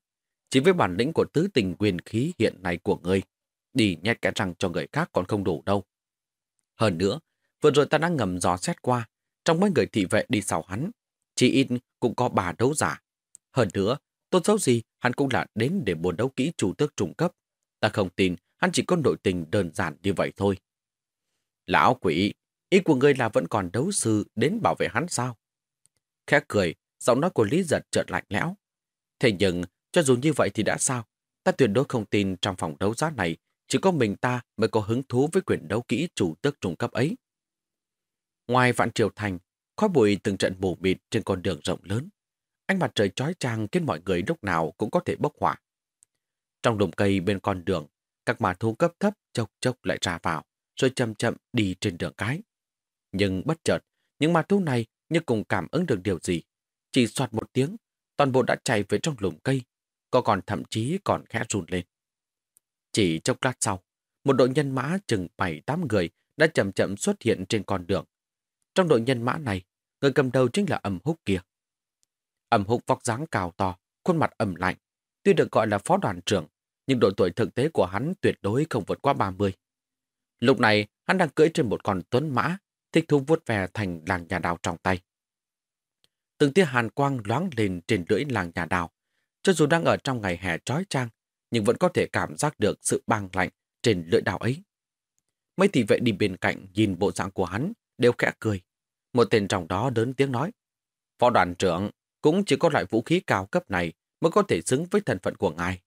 Chỉ với bản lĩnh của tứ tình quyền khí hiện nay của người, đi nhét cái răng cho người khác còn không đủ đâu. Hơn nữa, vừa rồi ta đã ngầm dò xét qua, trong mấy người thị vệ đi sau hắn, chỉ ít cũng có bà đấu giả. Hơn nữa, tốt xấu gì hắn cũng là đến để buồn đấu kỹ chủ tước trung cấp. Ta không tin hắn chỉ có nội tình đơn giản như vậy thôi. Lão quỷ, ý của ngươi là vẫn còn đấu sư đến bảo vệ hắn sao? Khẽ cười, giọng nói của Lý Giật chợt lạnh lẽo. Thế nhưng, cho dù như vậy thì đã sao? Ta tuyệt đối không tin trong phòng đấu giá này chỉ có mình ta mới có hứng thú với quyền đấu kỹ chủ tước trung cấp ấy. Ngoài vạn triều thành, khói bụi từng trận mù mịt trên con đường rộng lớn. Ánh mặt trời chói chang khiến mọi người lúc nào cũng có thể bốc hỏa. Trong đồng cây bên con đường, các mà thú cấp thấp chốc chốc lại ra vào, rồi chậm chậm đi trên đường cái. Nhưng bất chợt, những ma thú này như cùng cảm ứng được điều gì. Chỉ soạt một tiếng, toàn bộ đã chạy về trong lùm cây, có còn thậm chí còn khẽ run lên. Chỉ chốc lát sau, một đội nhân mã chừng 7-8 người đã chậm chậm xuất hiện trên con đường. Trong đội nhân mã này, người cầm đầu chính là ẩm húc kia. Ẩm húc vóc dáng cao to, khuôn mặt ẩm lạnh. Tuy được gọi là phó đoàn trưởng, nhưng độ tuổi thực tế của hắn tuyệt đối không vượt qua 30. Lúc này, hắn đang cưỡi trên một con tuấn mã, thích thú vuốt về thành làng nhà đào trong tay. Từng tia hàn quang loáng lên trên lưỡi làng nhà đào. Cho dù đang ở trong ngày hè trói trang, nhưng vẫn có thể cảm giác được sự băng lạnh trên lưỡi đào ấy. Mấy thị vệ đi bên cạnh nhìn bộ dạng của hắn, đều khẽ cười. Một tên trong đó đớn tiếng nói. Phó đoàn trưởng cũng chỉ có loại vũ khí cao cấp này mới có thể xứng với thân phận của ngài.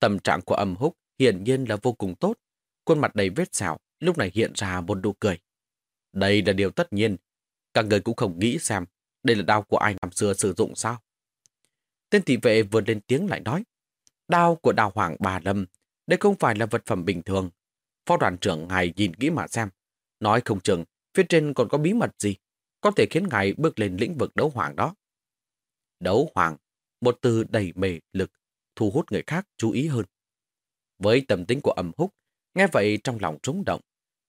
Tâm trạng của âm húc hiển nhiên là vô cùng tốt. Khuôn mặt đầy vết sẹo lúc này hiện ra một nụ cười. Đây là điều tất nhiên. Các người cũng không nghĩ xem đây là đao của ai năm xưa sử dụng sao. Tên thị vệ vừa lên tiếng lại nói. Đao của đào hoàng bà lâm, đây không phải là vật phẩm bình thường. Phó đoàn trưởng ngài nhìn kỹ mà xem. Nói không chừng, phía trên còn có bí mật gì, có thể khiến ngài bước lên lĩnh vực đấu hoàng đó. Đấu hoàng, một từ đầy mề lực, thu hút người khác chú ý hơn. Với tầm tính của ẩm húc, nghe vậy trong lòng trống động.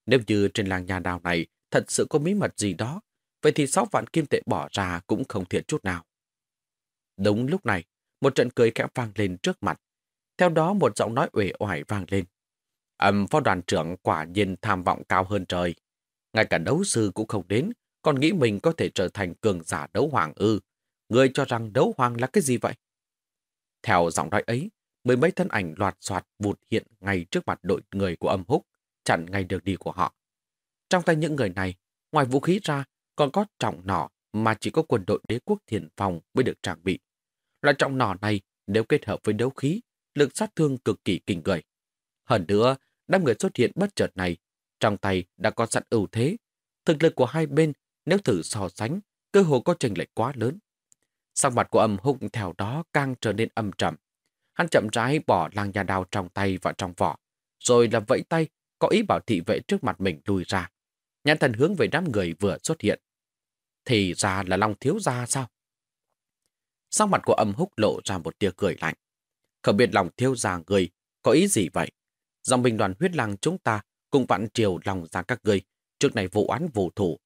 Nếu như trên làng nhà đào này thật sự có bí mật gì đó, vậy thì sáu vạn kim tệ bỏ ra cũng không thiệt chút nào. Đúng lúc này, một trận cười khẽ vang lên trước mặt. Theo đó một giọng nói uể oải vang lên. Ẩm phó đoàn trưởng quả nhiên tham vọng cao hơn trời. Ngay cả đấu sư cũng không đến, còn nghĩ mình có thể trở thành cường giả đấu hoàng ư. Người cho rằng đấu hoàng là cái gì vậy? Theo giọng nói ấy, mười mấy thân ảnh loạt soạt vụt hiện ngay trước mặt đội người của âm húc, chặn ngay đường đi của họ. Trong tay những người này, ngoài vũ khí ra, còn có trọng nỏ mà chỉ có quân đội đế quốc thiền phòng mới được trang bị. Loại trọng nỏ này, nếu kết hợp với đấu khí, lực sát thương cực kỳ kinh người. Hơn nữa, đám người xuất hiện bất chợt này, trong tay đã có sẵn ưu thế. Thực lực của hai bên, nếu thử so sánh, cơ hồ có chênh lệch quá lớn. Sắc mặt của âm hùng theo đó càng trở nên âm trầm. Hắn chậm rãi bỏ làng nhà đào trong tay vào trong vỏ, rồi là vẫy tay, có ý bảo thị vệ trước mặt mình lùi ra. Nhãn thần hướng về đám người vừa xuất hiện. Thì ra là Long thiếu gia sao? Sắc mặt của âm húc lộ ra một tia cười lạnh. Không biết lòng thiếu gia người có ý gì vậy? Dòng binh đoàn huyết lăng chúng ta cùng vạn triều lòng ra các người, trước này vụ án vụ thủ.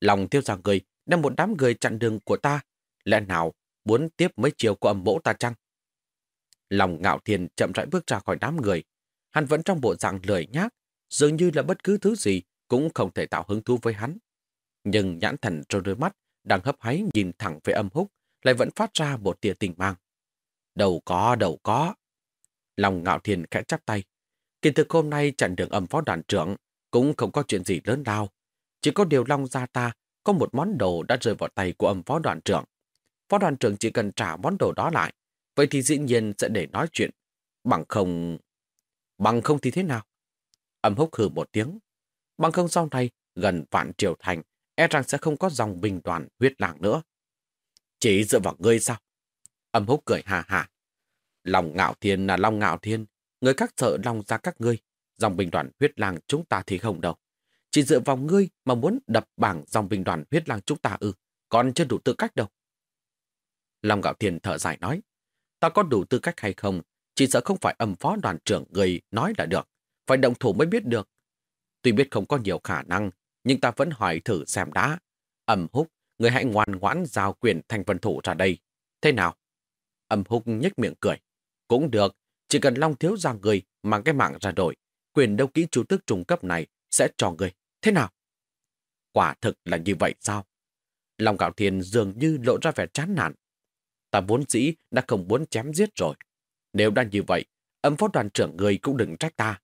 Lòng thiếu gia người đem một đám người chặn đường của ta, lẽ nào muốn tiếp mấy chiều của âm bỗ ta chăng? Lòng ngạo thiền chậm rãi bước ra khỏi đám người. Hắn vẫn trong bộ dạng lười nhác, dường như là bất cứ thứ gì cũng không thể tạo hứng thú với hắn. Nhưng nhãn thần trong đôi mắt đang hấp háy nhìn thẳng về âm húc, lại vẫn phát ra một tia tình mang. Đầu có, đầu có. Lòng ngạo thiền khẽ chắp tay. Kỳ thực hôm nay chặn đường âm phó đoàn trưởng cũng không có chuyện gì lớn lao. Chỉ có điều Long Gia ta có một món đồ đã rơi vào tay của âm phó đoàn trưởng. Phó đoàn trưởng chỉ cần trả món đồ đó lại, vậy thì dĩ nhiên sẽ để nói chuyện. Bằng không... Bằng không thì thế nào? Âm húc hừ một tiếng. Bằng không sau này, gần vạn triều thành, e rằng sẽ không có dòng bình đoàn huyết làng nữa. Chỉ dựa vào ngươi sao? Âm húc cười hà hà. Lòng ngạo thiên là lòng ngạo thiên, người các sợ lòng ra các ngươi. Dòng bình đoàn huyết làng chúng ta thì không đâu. Chỉ dựa vào ngươi mà muốn đập bảng dòng bình đoàn huyết làng chúng ta ư, còn chưa đủ tư cách đâu. Long ngạo Thiên thở dài nói, ta có đủ tư cách hay không, chỉ sợ không phải âm phó đoàn trưởng người nói là được, phải động thủ mới biết được. Tuy biết không có nhiều khả năng, nhưng ta vẫn hỏi thử xem đã. Âm húc, người hãy ngoan ngoãn giao quyền thành vân thủ ra đây. Thế nào? Âm húc nhếch miệng cười. Cũng được, chỉ cần Long thiếu ra người mang cái mạng ra đổi, quyền đấu kỹ chủ tước trung cấp này sẽ cho người. Thế nào? Quả thực là như vậy sao? Long Gạo Thiên dường như lộ ra vẻ chán nản. Ta vốn dĩ đã không muốn chém giết rồi. Nếu đã như vậy, âm phó đoàn trưởng người cũng đừng trách ta.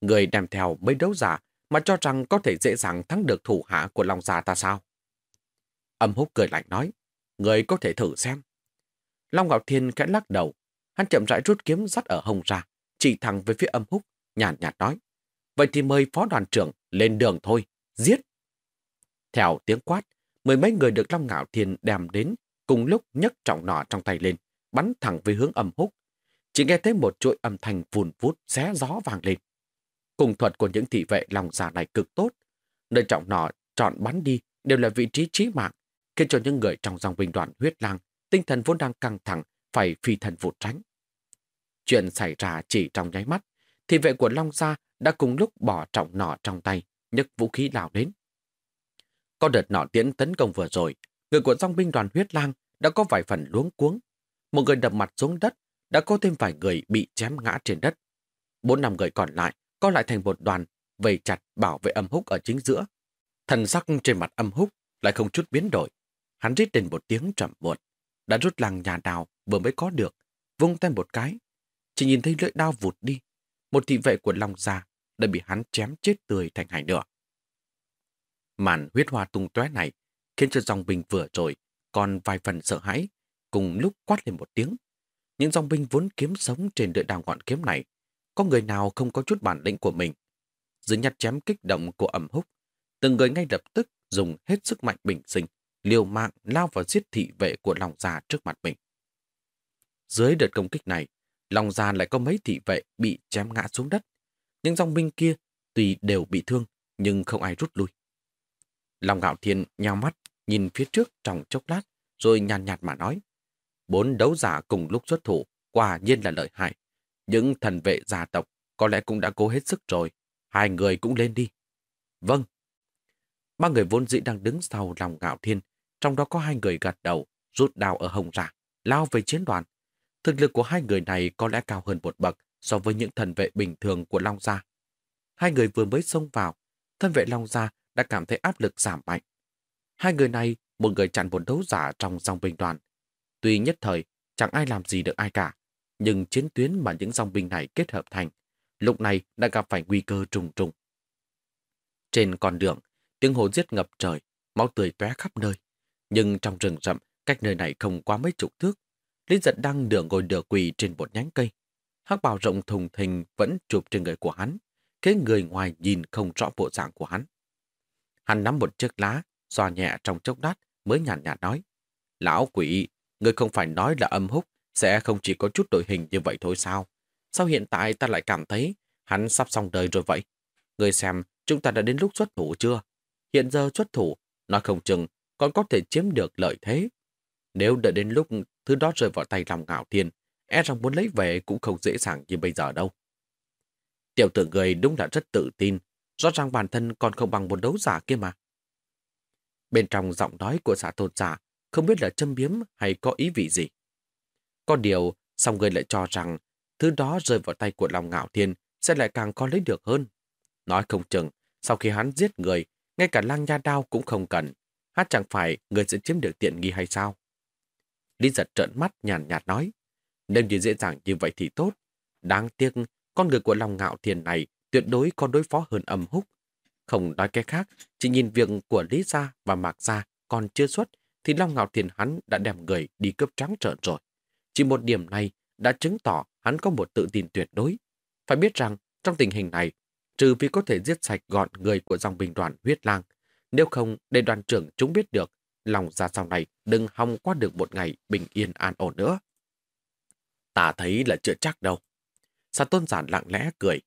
Người đem theo mấy đấu giả mà cho rằng có thể dễ dàng thắng được thủ hạ của Long Gia ta sao? Âm húc cười lạnh nói, người có thể thử xem. Long Ngạo Thiên khẽ lắc đầu, hắn chậm rãi rút kiếm dắt ở hông ra, chỉ thẳng về phía âm húc, nhàn nhạt, nhạt nói. Vậy thì mời phó đoàn trưởng lên đường thôi, giết. Theo tiếng quát, mười mấy người được Long Ngạo Thiên đem đến, cùng lúc nhấc trọng nỏ trong tay lên, bắn thẳng về hướng âm húc. Chỉ nghe thấy một chuỗi âm thanh vùn vút xé gió vàng lên. Cùng thuật của những thị vệ lòng giả này cực tốt. Nơi trọng nỏ chọn bắn đi đều là vị trí trí mạng, khiến cho những người trong dòng binh đoàn huyết lang, tinh thần vốn đang căng thẳng, phải phi thần vụt tránh. Chuyện xảy ra chỉ trong nháy mắt, thị vệ của Long Gia đã cùng lúc bỏ trọng nỏ trong tay, nhấc vũ khí lao đến. Có đợt nỏ tiễn tấn công vừa rồi, người của dòng binh đoàn huyết lang đã có vài phần luống cuống. Một người đập mặt xuống đất, đã có thêm vài người bị chém ngã trên đất. Bốn năm người còn lại co lại thành một đoàn, vây chặt bảo vệ âm húc ở chính giữa. Thần sắc trên mặt âm húc lại không chút biến đổi. Hắn rít lên một tiếng trầm muộn. Đã rút làng nhà đào vừa mới có được, vung tay một cái. Chỉ nhìn thấy lưỡi đao vụt đi. Một thị vệ của Long Gia đã bị hắn chém chết tươi thành hai nửa. Màn huyết hoa tung tóe này khiến cho dòng binh vừa rồi còn vài phần sợ hãi, cùng lúc quát lên một tiếng. Những dòng binh vốn kiếm sống trên đợi đào ngọn kiếm này có người nào không có chút bản lĩnh của mình. Dưới nhặt chém kích động của ẩm húc, từng người ngay lập tức dùng hết sức mạnh bình sinh, liều mạng lao vào giết thị vệ của lòng già trước mặt mình. Dưới đợt công kích này, lòng già lại có mấy thị vệ bị chém ngã xuống đất. Những dòng binh kia tuy đều bị thương, nhưng không ai rút lui. Lòng gạo thiên nhào mắt, nhìn phía trước trong chốc lát, rồi nhàn nhạt mà nói. Bốn đấu giả cùng lúc xuất thủ, quả nhiên là lợi hại. Những thần vệ gia tộc có lẽ cũng đã cố hết sức rồi. Hai người cũng lên đi. Vâng. Ba người vốn dĩ đang đứng sau lòng ngạo thiên, trong đó có hai người gật đầu, rút đào ở hồng ra, lao về chiến đoàn. Thực lực của hai người này có lẽ cao hơn một bậc so với những thần vệ bình thường của Long Gia. Hai người vừa mới xông vào, thân vệ Long Gia đã cảm thấy áp lực giảm mạnh. Hai người này, một người chặn một đấu giả trong dòng bình đoàn. Tuy nhất thời, chẳng ai làm gì được ai cả, nhưng chiến tuyến mà những dòng binh này kết hợp thành, lúc này đã gặp phải nguy cơ trùng trùng. Trên con đường, tiếng hồ giết ngập trời, máu tươi tóe khắp nơi. Nhưng trong rừng rậm, cách nơi này không quá mấy chục thước, Lý giật đang nửa ngồi nửa quỳ trên một nhánh cây. hắc bào rộng thùng thình vẫn chụp trên người của hắn, khiến người ngoài nhìn không rõ bộ dạng của hắn. Hắn nắm một chiếc lá, xoa nhẹ trong chốc đát, mới nhàn nhạt, nhạt nói. Lão quỷ, người không phải nói là âm húc, sẽ không chỉ có chút đội hình như vậy thôi sao? Sao hiện tại ta lại cảm thấy hắn sắp xong đời rồi vậy? Người xem, chúng ta đã đến lúc xuất thủ chưa? Hiện giờ xuất thủ, nói không chừng còn có thể chiếm được lợi thế. Nếu đợi đến lúc thứ đó rơi vào tay lòng ngạo thiên, e rằng muốn lấy về cũng không dễ dàng như bây giờ đâu. Tiểu tử người đúng là rất tự tin, rõ ràng bản thân còn không bằng một đấu giả kia mà. Bên trong giọng nói của xã tôn giả không biết là châm biếm hay có ý vị gì. Có điều, xong người lại cho rằng thứ đó rơi vào tay của lòng ngạo thiên sẽ lại càng có lấy được hơn. Nói không chừng, sau khi hắn giết người, ngay cả lang nha đao cũng không cần. Hát chẳng phải người sẽ chiếm được tiện nghi hay sao? Lý giật trợn mắt nhàn nhạt nói. Nếu như dễ dàng như vậy thì tốt. Đáng tiếc, con người của lòng ngạo thiên này tuyệt đối có đối phó hơn âm húc. Không nói cái khác, chỉ nhìn việc của Lý Gia và Mạc Gia còn chưa xuất, thì Long Ngạo Thiên hắn đã đem người đi cướp trắng trợn rồi. Chỉ một điểm này đã chứng tỏ hắn có một tự tin tuyệt đối. Phải biết rằng, trong tình hình này, trừ vì có thể giết sạch gọn người của dòng bình đoàn huyết lang, nếu không để đoàn trưởng chúng biết được, lòng ra sau này đừng hòng qua được một ngày bình yên an ổn nữa. Ta thấy là chưa chắc đâu. Sa tôn giản lặng lẽ cười.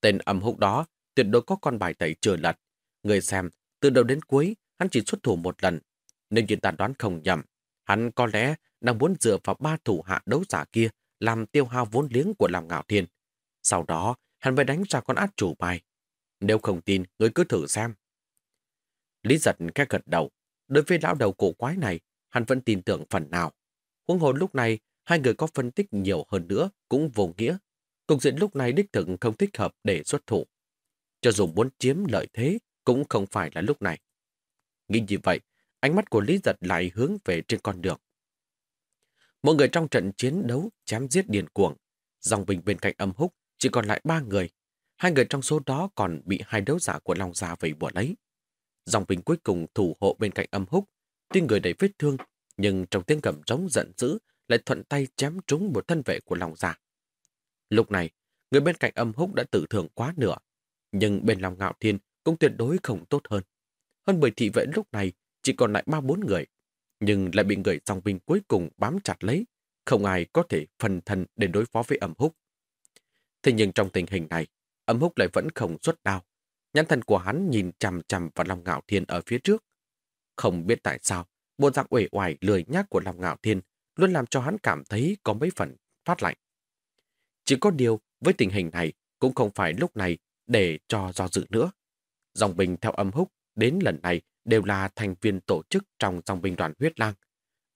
Tên âm húc đó tuyệt đối có con bài tẩy chưa lật. Người xem, từ đầu đến cuối, hắn chỉ xuất thủ một lần. Nếu như ta đoán không nhầm, hắn có lẽ đang muốn dựa vào ba thủ hạ đấu giả kia làm tiêu hao vốn liếng của lòng ngạo thiên. Sau đó, hắn phải đánh ra con át chủ bài. Nếu không tin, người cứ thử xem. Lý giật khẽ gật đầu. Đối với lão đầu cổ quái này, hắn vẫn tin tưởng phần nào. Huống Hồn lúc này, hai người có phân tích nhiều hơn nữa cũng vô nghĩa. Cục diện lúc này đích thực không thích hợp để xuất thủ. Cho dù muốn chiếm lợi thế, cũng không phải là lúc này. Nghĩ như vậy, ánh mắt của Lý Giật lại hướng về trên con đường. Mọi người trong trận chiến đấu chém giết điền cuồng. Dòng bình bên cạnh âm húc chỉ còn lại ba người. Hai người trong số đó còn bị hai đấu giả của Long Gia vây bùa lấy. Dòng bình cuối cùng thủ hộ bên cạnh âm húc. Tuy người đầy vết thương, nhưng trong tiếng cầm trống giận dữ lại thuận tay chém trúng một thân vệ của Long Gia. Lúc này, người bên cạnh âm húc đã tử thương quá nửa. Nhưng bên lòng ngạo thiên cũng tuyệt đối không tốt hơn. Hơn bởi thị vệ lúc này chỉ còn lại ba bốn người, nhưng lại bị người song binh cuối cùng bám chặt lấy. Không ai có thể phần thân để đối phó với âm húc. Thế nhưng trong tình hình này, âm húc lại vẫn không xuất đao. Nhãn thần của hắn nhìn chằm chằm vào lòng ngạo thiên ở phía trước. Không biết tại sao, bộ dạng uể oải lười nhác của lòng ngạo thiên luôn làm cho hắn cảm thấy có mấy phần phát lạnh. Chỉ có điều, với tình hình này, cũng không phải lúc này để cho do dự nữa. Dòng bình theo âm húc đến lần này đều là thành viên tổ chức trong dòng binh đoàn huyết lang.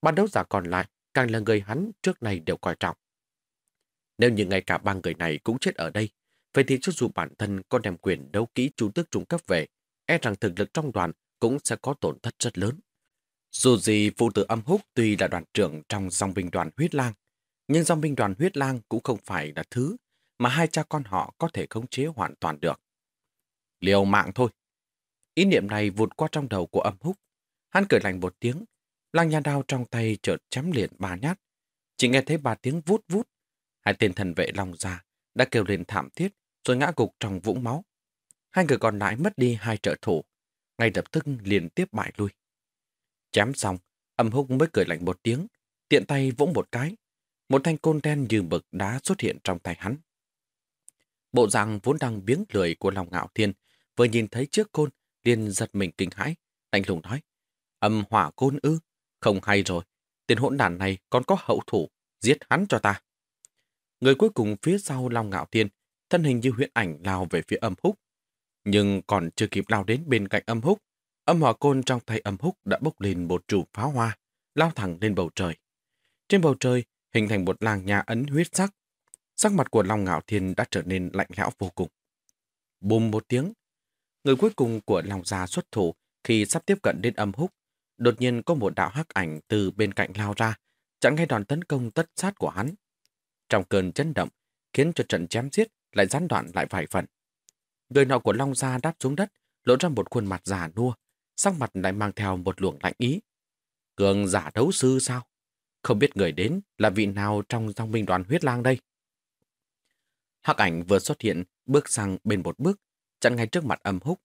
Ban đấu giả còn lại càng là người hắn trước này đều coi trọng. Nếu như ngay cả ba người này cũng chết ở đây, vậy thì cho dù bản thân có đem quyền đấu kỹ chú tước trung cấp về, e rằng thực lực trong đoàn cũng sẽ có tổn thất rất lớn. Dù gì phụ tử âm húc tuy là đoàn trưởng trong dòng binh đoàn huyết lang, nhưng dòng binh đoàn huyết lang cũng không phải là thứ mà hai cha con họ có thể khống chế hoàn toàn được. Liều mạng thôi. Ý niệm này vụt qua trong đầu của âm húc. Hắn cười lành một tiếng, lăng nha đao trong tay chợt chém liền ba nhát. Chỉ nghe thấy ba tiếng vút vút. Hai tên thần vệ lòng già đã kêu lên thảm thiết rồi ngã gục trong vũng máu. Hai người còn lại mất đi hai trợ thủ. Ngay lập tức liền tiếp bại lui. Chém xong, âm húc mới cười lạnh một tiếng, tiện tay vỗ một cái. Một thanh côn đen như mực đã xuất hiện trong tay hắn. Bộ dạng vốn đang biếng lười của lòng ngạo thiên, vừa nhìn thấy chiếc côn, liền giật mình kinh hãi, lạnh lùng nói. Âm hỏa côn ư, không hay rồi, tên hỗn đàn này còn có hậu thủ, giết hắn cho ta. Người cuối cùng phía sau Long Ngạo Thiên, thân hình như huyễn ảnh lao về phía âm húc. Nhưng còn chưa kịp lao đến bên cạnh âm húc, âm hỏa côn trong tay âm húc đã bốc lên một trụ pháo hoa, lao thẳng lên bầu trời. Trên bầu trời, hình thành một làng nhà ấn huyết sắc, Sắc mặt của Long Ngạo Thiên đã trở nên lạnh lẽo vô cùng. Bùm một tiếng, người cuối cùng của Long Gia xuất thủ khi sắp tiếp cận đến âm húc. Đột nhiên có một đạo hắc ảnh từ bên cạnh lao ra, chặn ngay đòn tấn công tất sát của hắn. Trong cơn chấn động, khiến cho trận chém giết lại gián đoạn lại vài phần. Người nọ của Long Gia đáp xuống đất, lộ ra một khuôn mặt già nua, sắc mặt lại mang theo một luồng lạnh ý. Cường giả đấu sư sao? Không biết người đến là vị nào trong dòng binh đoàn huyết lang đây? Hắc ảnh vừa xuất hiện, bước sang bên một bước, chặn ngay trước mặt âm húc.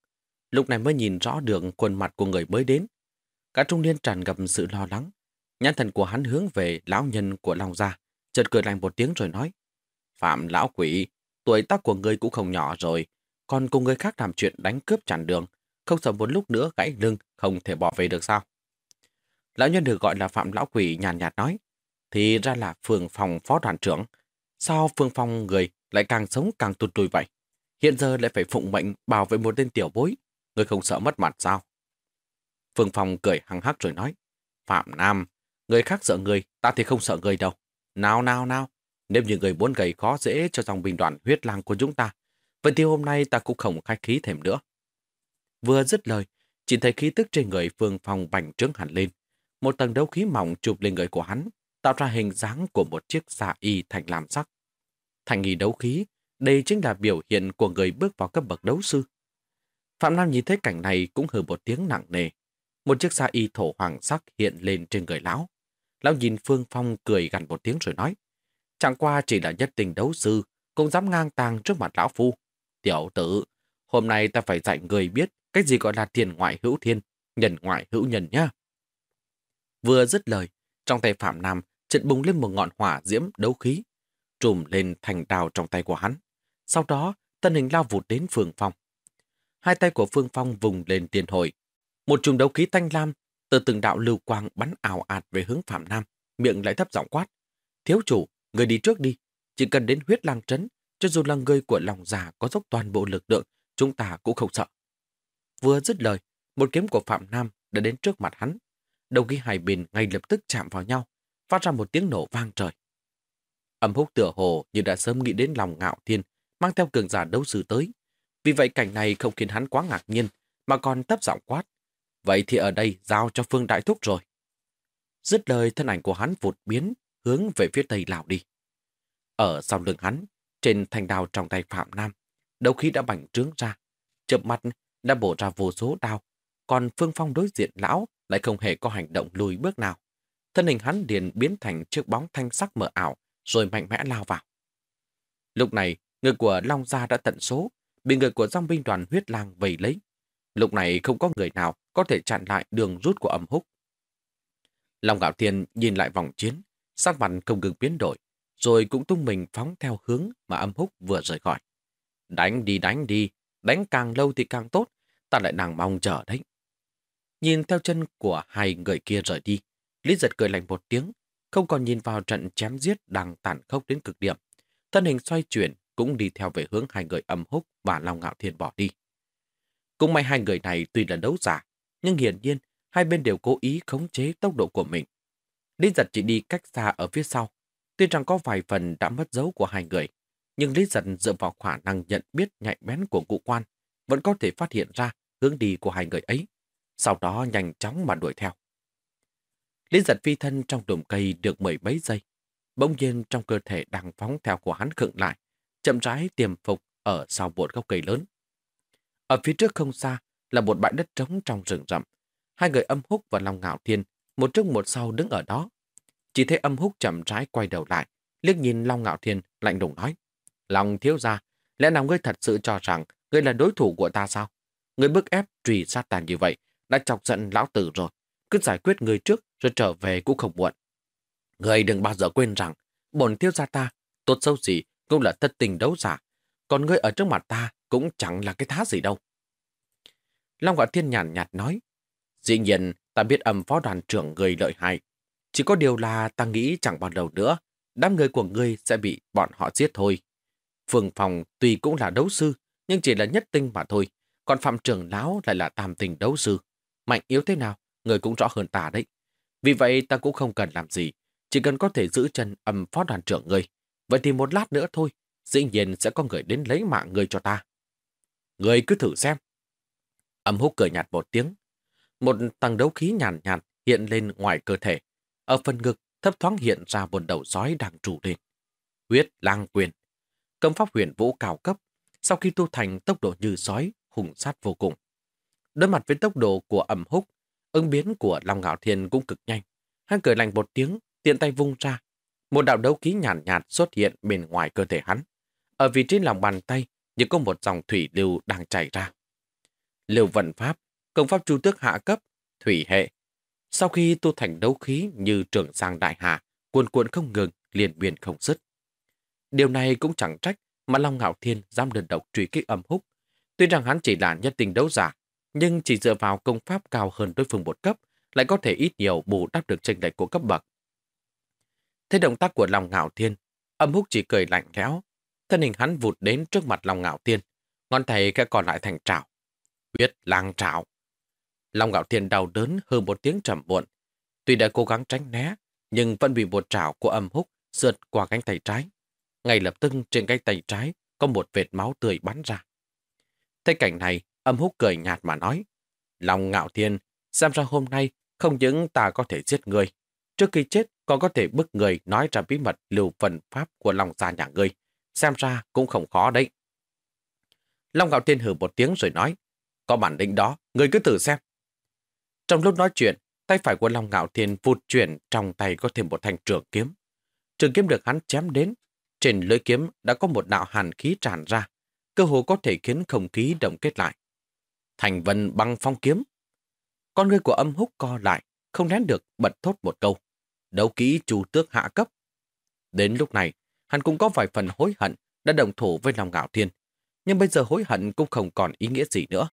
Lúc này mới nhìn rõ được khuôn mặt của người mới đến. Cả trung niên tràn ngập sự lo lắng. Nhãn thần của hắn hướng về lão nhân của Long Gia, chợt cười lạnh một tiếng rồi nói. Phạm lão quỷ, tuổi tác của người cũng không nhỏ rồi, còn cùng người khác làm chuyện đánh cướp chặn đường, không sợ một lúc nữa gãy lưng, không thể bỏ về được sao? Lão nhân được gọi là Phạm lão quỷ nhàn nhạt nói, thì ra là phường phòng phó đoàn trưởng. Sao phương phong người lại càng sống càng tụt tùi vậy. Hiện giờ lại phải phụng mệnh bảo vệ một tên tiểu bối. Người không sợ mất mặt sao? Phương Phong cười hăng hắc rồi nói. Phạm Nam, người khác sợ người, ta thì không sợ người đâu. Nào nào nào, nếu như người muốn gây khó dễ cho dòng bình đoàn huyết lang của chúng ta, vậy thì hôm nay ta cũng không khai khí thêm nữa. Vừa dứt lời, chỉ thấy khí tức trên người Phương Phong bành trướng hẳn lên. Một tầng đấu khí mỏng chụp lên người của hắn, tạo ra hình dáng của một chiếc xà y thành làm sắc. Thành nghi đấu khí, đây chính là biểu hiện của người bước vào cấp bậc đấu sư. Phạm Nam nhìn thấy cảnh này cũng hừ một tiếng nặng nề. Một chiếc xa y thổ hoàng sắc hiện lên trên người lão. Lão nhìn Phương Phong cười gần một tiếng rồi nói. Chẳng qua chỉ là nhất tình đấu sư, cũng dám ngang tàng trước mặt lão phu. Tiểu tử, hôm nay ta phải dạy người biết cái gì gọi là tiền ngoại hữu thiên, nhân ngoại hữu nhân nhá. Vừa dứt lời, trong tay Phạm Nam chợt bùng lên một ngọn hỏa diễm đấu khí, trùm lên thành đào trong tay của hắn. Sau đó, thân hình lao vụt đến Phương Phong. Hai tay của Phương Phong vùng lên tiền hội. Một chùm đấu khí thanh lam từ từng đạo lưu quang bắn ảo ạt về hướng Phạm Nam, miệng lại thấp giọng quát. Thiếu chủ, người đi trước đi. Chỉ cần đến huyết lang trấn, cho dù là người của lòng già có dốc toàn bộ lực lượng, chúng ta cũng không sợ. Vừa dứt lời, một kiếm của Phạm Nam đã đến trước mặt hắn. Đầu ghi hai bên ngay lập tức chạm vào nhau, phát ra một tiếng nổ vang trời. Âm húc tựa hồ như đã sớm nghĩ đến lòng ngạo thiên, mang theo cường giả đấu sư tới. Vì vậy cảnh này không khiến hắn quá ngạc nhiên, mà còn tấp giọng quát. Vậy thì ở đây giao cho Phương Đại Thúc rồi. Dứt lời thân ảnh của hắn vụt biến, hướng về phía tây lào đi. Ở sau lưng hắn, trên thành đào trong tay Phạm Nam, đầu khí đã bành trướng ra. Chợp mắt đã bổ ra vô số đao, còn Phương Phong đối diện lão lại không hề có hành động lùi bước nào. Thân hình hắn liền biến thành chiếc bóng thanh sắc mờ ảo, rồi mạnh mẽ lao vào. Lúc này, người của Long Gia đã tận số, bị người của dòng binh đoàn huyết lang vây lấy. Lúc này không có người nào có thể chặn lại đường rút của âm húc. Long Gạo Thiên nhìn lại vòng chiến, sắc mặt không ngừng biến đổi, rồi cũng tung mình phóng theo hướng mà âm húc vừa rời khỏi. Đánh đi đánh đi, đánh càng lâu thì càng tốt, ta lại nàng mong chờ đấy. Nhìn theo chân của hai người kia rời đi, Lý giật cười lạnh một tiếng, không còn nhìn vào trận chém giết đang tàn khốc đến cực điểm. Thân hình xoay chuyển cũng đi theo về hướng hai người âm húc và Long Ngạo Thiên bỏ đi. Cũng may hai người này tuy là đấu giả, nhưng hiển nhiên hai bên đều cố ý khống chế tốc độ của mình. Lý giật chỉ đi cách xa ở phía sau, tuy rằng có vài phần đã mất dấu của hai người, nhưng Lý giật dựa vào khả năng nhận biết nhạy bén của cụ quan, vẫn có thể phát hiện ra hướng đi của hai người ấy, sau đó nhanh chóng mà đuổi theo. Lý giật phi thân trong đùm cây được mười mấy giây, bỗng nhiên trong cơ thể đang phóng theo của hắn khựng lại, chậm rãi tiềm phục ở sau một gốc cây lớn. Ở phía trước không xa là một bãi đất trống trong rừng rậm. Hai người âm húc và Long Ngạo Thiên, một trước một sau đứng ở đó. Chỉ thấy âm húc chậm rãi quay đầu lại, liếc nhìn Long Ngạo Thiên, lạnh lùng nói. Long thiếu ra, lẽ nào ngươi thật sự cho rằng ngươi là đối thủ của ta sao? Ngươi bức ép truy sát tàn như vậy, đã chọc giận lão tử rồi. Cứ giải quyết người trước rồi trở về cũng không muộn. Ngươi đừng bao giờ quên rằng, bổn thiếu gia ta, tốt xấu gì cũng là thất tình đấu giả. Còn ngươi ở trước mặt ta cũng chẳng là cái thá gì đâu. Long Ngạo Thiên nhàn nhạt nói, dĩ nhiên ta biết âm phó đoàn trưởng người lợi hại. Chỉ có điều là ta nghĩ chẳng bao lâu nữa, đám người của ngươi sẽ bị bọn họ giết thôi. Phương Phòng tuy cũng là đấu sư, nhưng chỉ là nhất tinh mà thôi. Còn Phạm trưởng lão lại là tam tình đấu sư. Mạnh yếu thế nào, người cũng rõ hơn ta đấy. Vì vậy ta cũng không cần làm gì, chỉ cần có thể giữ chân âm phó đoàn trưởng ngươi. Vậy thì một lát nữa thôi, dĩ nhiên sẽ có người đến lấy mạng người cho ta. Người cứ thử xem. Âm húc cười nhạt một tiếng. Một tầng đấu khí nhàn nhạt, hiện lên ngoài cơ thể. Ở phần ngực, thấp thoáng hiện ra một đầu sói đang trụ lên. Huyết lang quyền. Công pháp huyền vũ cao cấp, sau khi tu thành tốc độ như sói, hùng sát vô cùng. Đối mặt với tốc độ của ẩm húc, ứng biến của Long Ngạo Thiên cũng cực nhanh. Hắn cười lạnh một tiếng, tiện tay vung ra. Một đạo đấu khí nhàn nhạt, nhạt xuất hiện bên ngoài cơ thể hắn. Ở vị trí lòng bàn tay, như có một dòng thủy lưu đang chảy ra. Lưu vận pháp, công pháp chu tước hạ cấp, thủy hệ. Sau khi tu thành đấu khí như trường sang đại hạ, cuồn cuộn không ngừng, liền biên không dứt. Điều này cũng chẳng trách mà Long Ngạo Thiên dám đơn độc truy kích âm húc. Tuy rằng hắn chỉ là nhất tình đấu giả, nhưng chỉ dựa vào công pháp cao hơn đối phương một cấp, lại có thể ít nhiều bù đắp được tranh lệch của cấp bậc. Thế động tác của lòng Ngạo Thiên, âm húc chỉ cười lạnh lẽo, thân hình hắn vụt đến trước mặt lòng Ngạo Thiên, ngón tay cái còn lại thành trảo. Huyết lang trảo. lòng Ngạo Thiên đau đớn hơn một tiếng trầm muộn. Tuy đã cố gắng tránh né, nhưng vẫn bị một trảo của âm húc sượt qua cánh tay trái. Ngay lập tức trên cánh tay trái có một vệt máu tươi bắn ra. Thấy cảnh này, âm húc cười nhạt mà nói. lòng Ngạo Thiên, xem ra hôm nay không những ta có thể giết người. Trước khi chết, còn có thể bức người nói ra bí mật lưu phần pháp của lòng gia nhà ngươi xem ra cũng không khó đấy. Long Ngạo Thiên hử một tiếng rồi nói, Có bản lĩnh đó, người cứ thử xem. Trong lúc nói chuyện, tay phải của Long Ngạo Thiên vụt chuyển trong tay có thêm một thanh trường kiếm. Trường kiếm được hắn chém đến. Trên lưỡi kiếm đã có một đạo hàn khí tràn ra, cơ hồ có thể khiến không khí động kết lại. Thành vân băng phong kiếm. Con người của âm húc co lại, không nén được bật thốt một câu. Đấu kỹ chủ tước hạ cấp. Đến lúc này, hắn cũng có vài phần hối hận đã đồng thủ với lòng ngạo thiên. Nhưng bây giờ hối hận cũng không còn ý nghĩa gì nữa.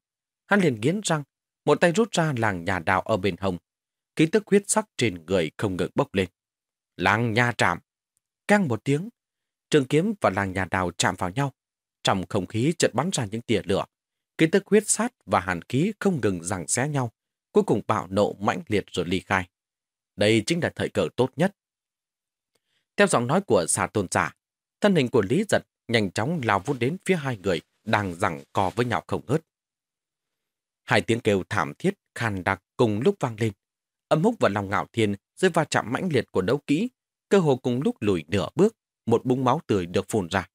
Hắn liền nghiến răng, một tay rút ra làng nhà đào ở bên hông. Ký tức huyết sắc trên người không ngừng bốc lên. Làng nhà trạm. Căng một tiếng, trường kiếm và làng nhà đào chạm vào nhau. Trong không khí chợt bắn ra những tia lửa. Ký tức huyết sát và hàn khí không ngừng giằng xé nhau. Cuối cùng bạo nộ mãnh liệt rồi ly khai. Đây chính là thời cờ tốt nhất. Theo giọng nói của xà tôn giả, thân hình của Lý Giật nhanh chóng lao vút đến phía hai người đang giằng co với nhau không ngớt. Hai tiếng kêu thảm thiết, khan đặc cùng lúc vang lên. Âm húc và lòng ngạo thiên rơi va chạm mãnh liệt của đấu kỹ, cơ hồ cùng lúc lùi nửa bước, một búng máu tươi được phun ra.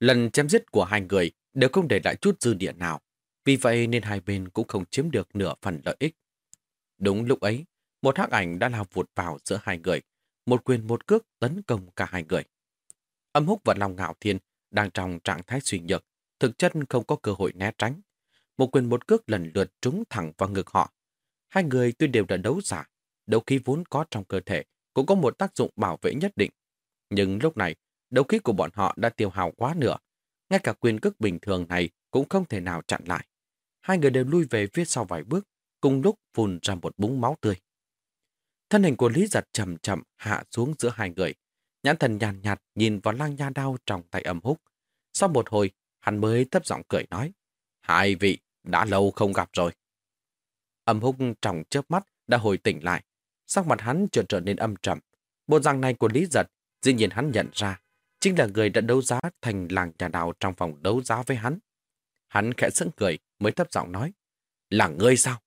Lần chém giết của hai người đều không để lại chút dư địa nào, vì vậy nên hai bên cũng không chiếm được nửa phần lợi ích. Đúng lúc ấy, một hắc ảnh đã lao vụt vào giữa hai người, một quyền một cước tấn công cả hai người. Âm húc và lòng ngạo thiên đang trong trạng thái suy nhược, thực chất không có cơ hội né tránh. Một quyền một cước lần lượt trúng thẳng vào ngực họ. Hai người tuy đều đã đấu giả, đấu khí vốn có trong cơ thể cũng có một tác dụng bảo vệ nhất định. Nhưng lúc này, đấu khí của bọn họ đã tiêu hao quá nửa. Ngay cả quyền cước bình thường này cũng không thể nào chặn lại. Hai người đều lui về phía sau vài bước, cùng lúc phun ra một búng máu tươi. Thân hình của Lý Giật chậm chậm hạ xuống giữa hai người. Nhãn thần nhàn nhạt, nhạt nhìn vào lang nha đao trong tay âm húc. Sau một hồi, hắn mới thấp giọng cười nói. Hai vị, đã lâu không gặp rồi. Âm húc trong chớp mắt đã hồi tỉnh lại. Sắc mặt hắn trở trở nên âm trầm. Bộ dạng này của Lý Giật, dĩ nhiên hắn nhận ra, chính là người đã đấu giá thành làng nhà đào trong phòng đấu giá với hắn. Hắn khẽ sững cười, mới thấp giọng nói. Là ngươi sao?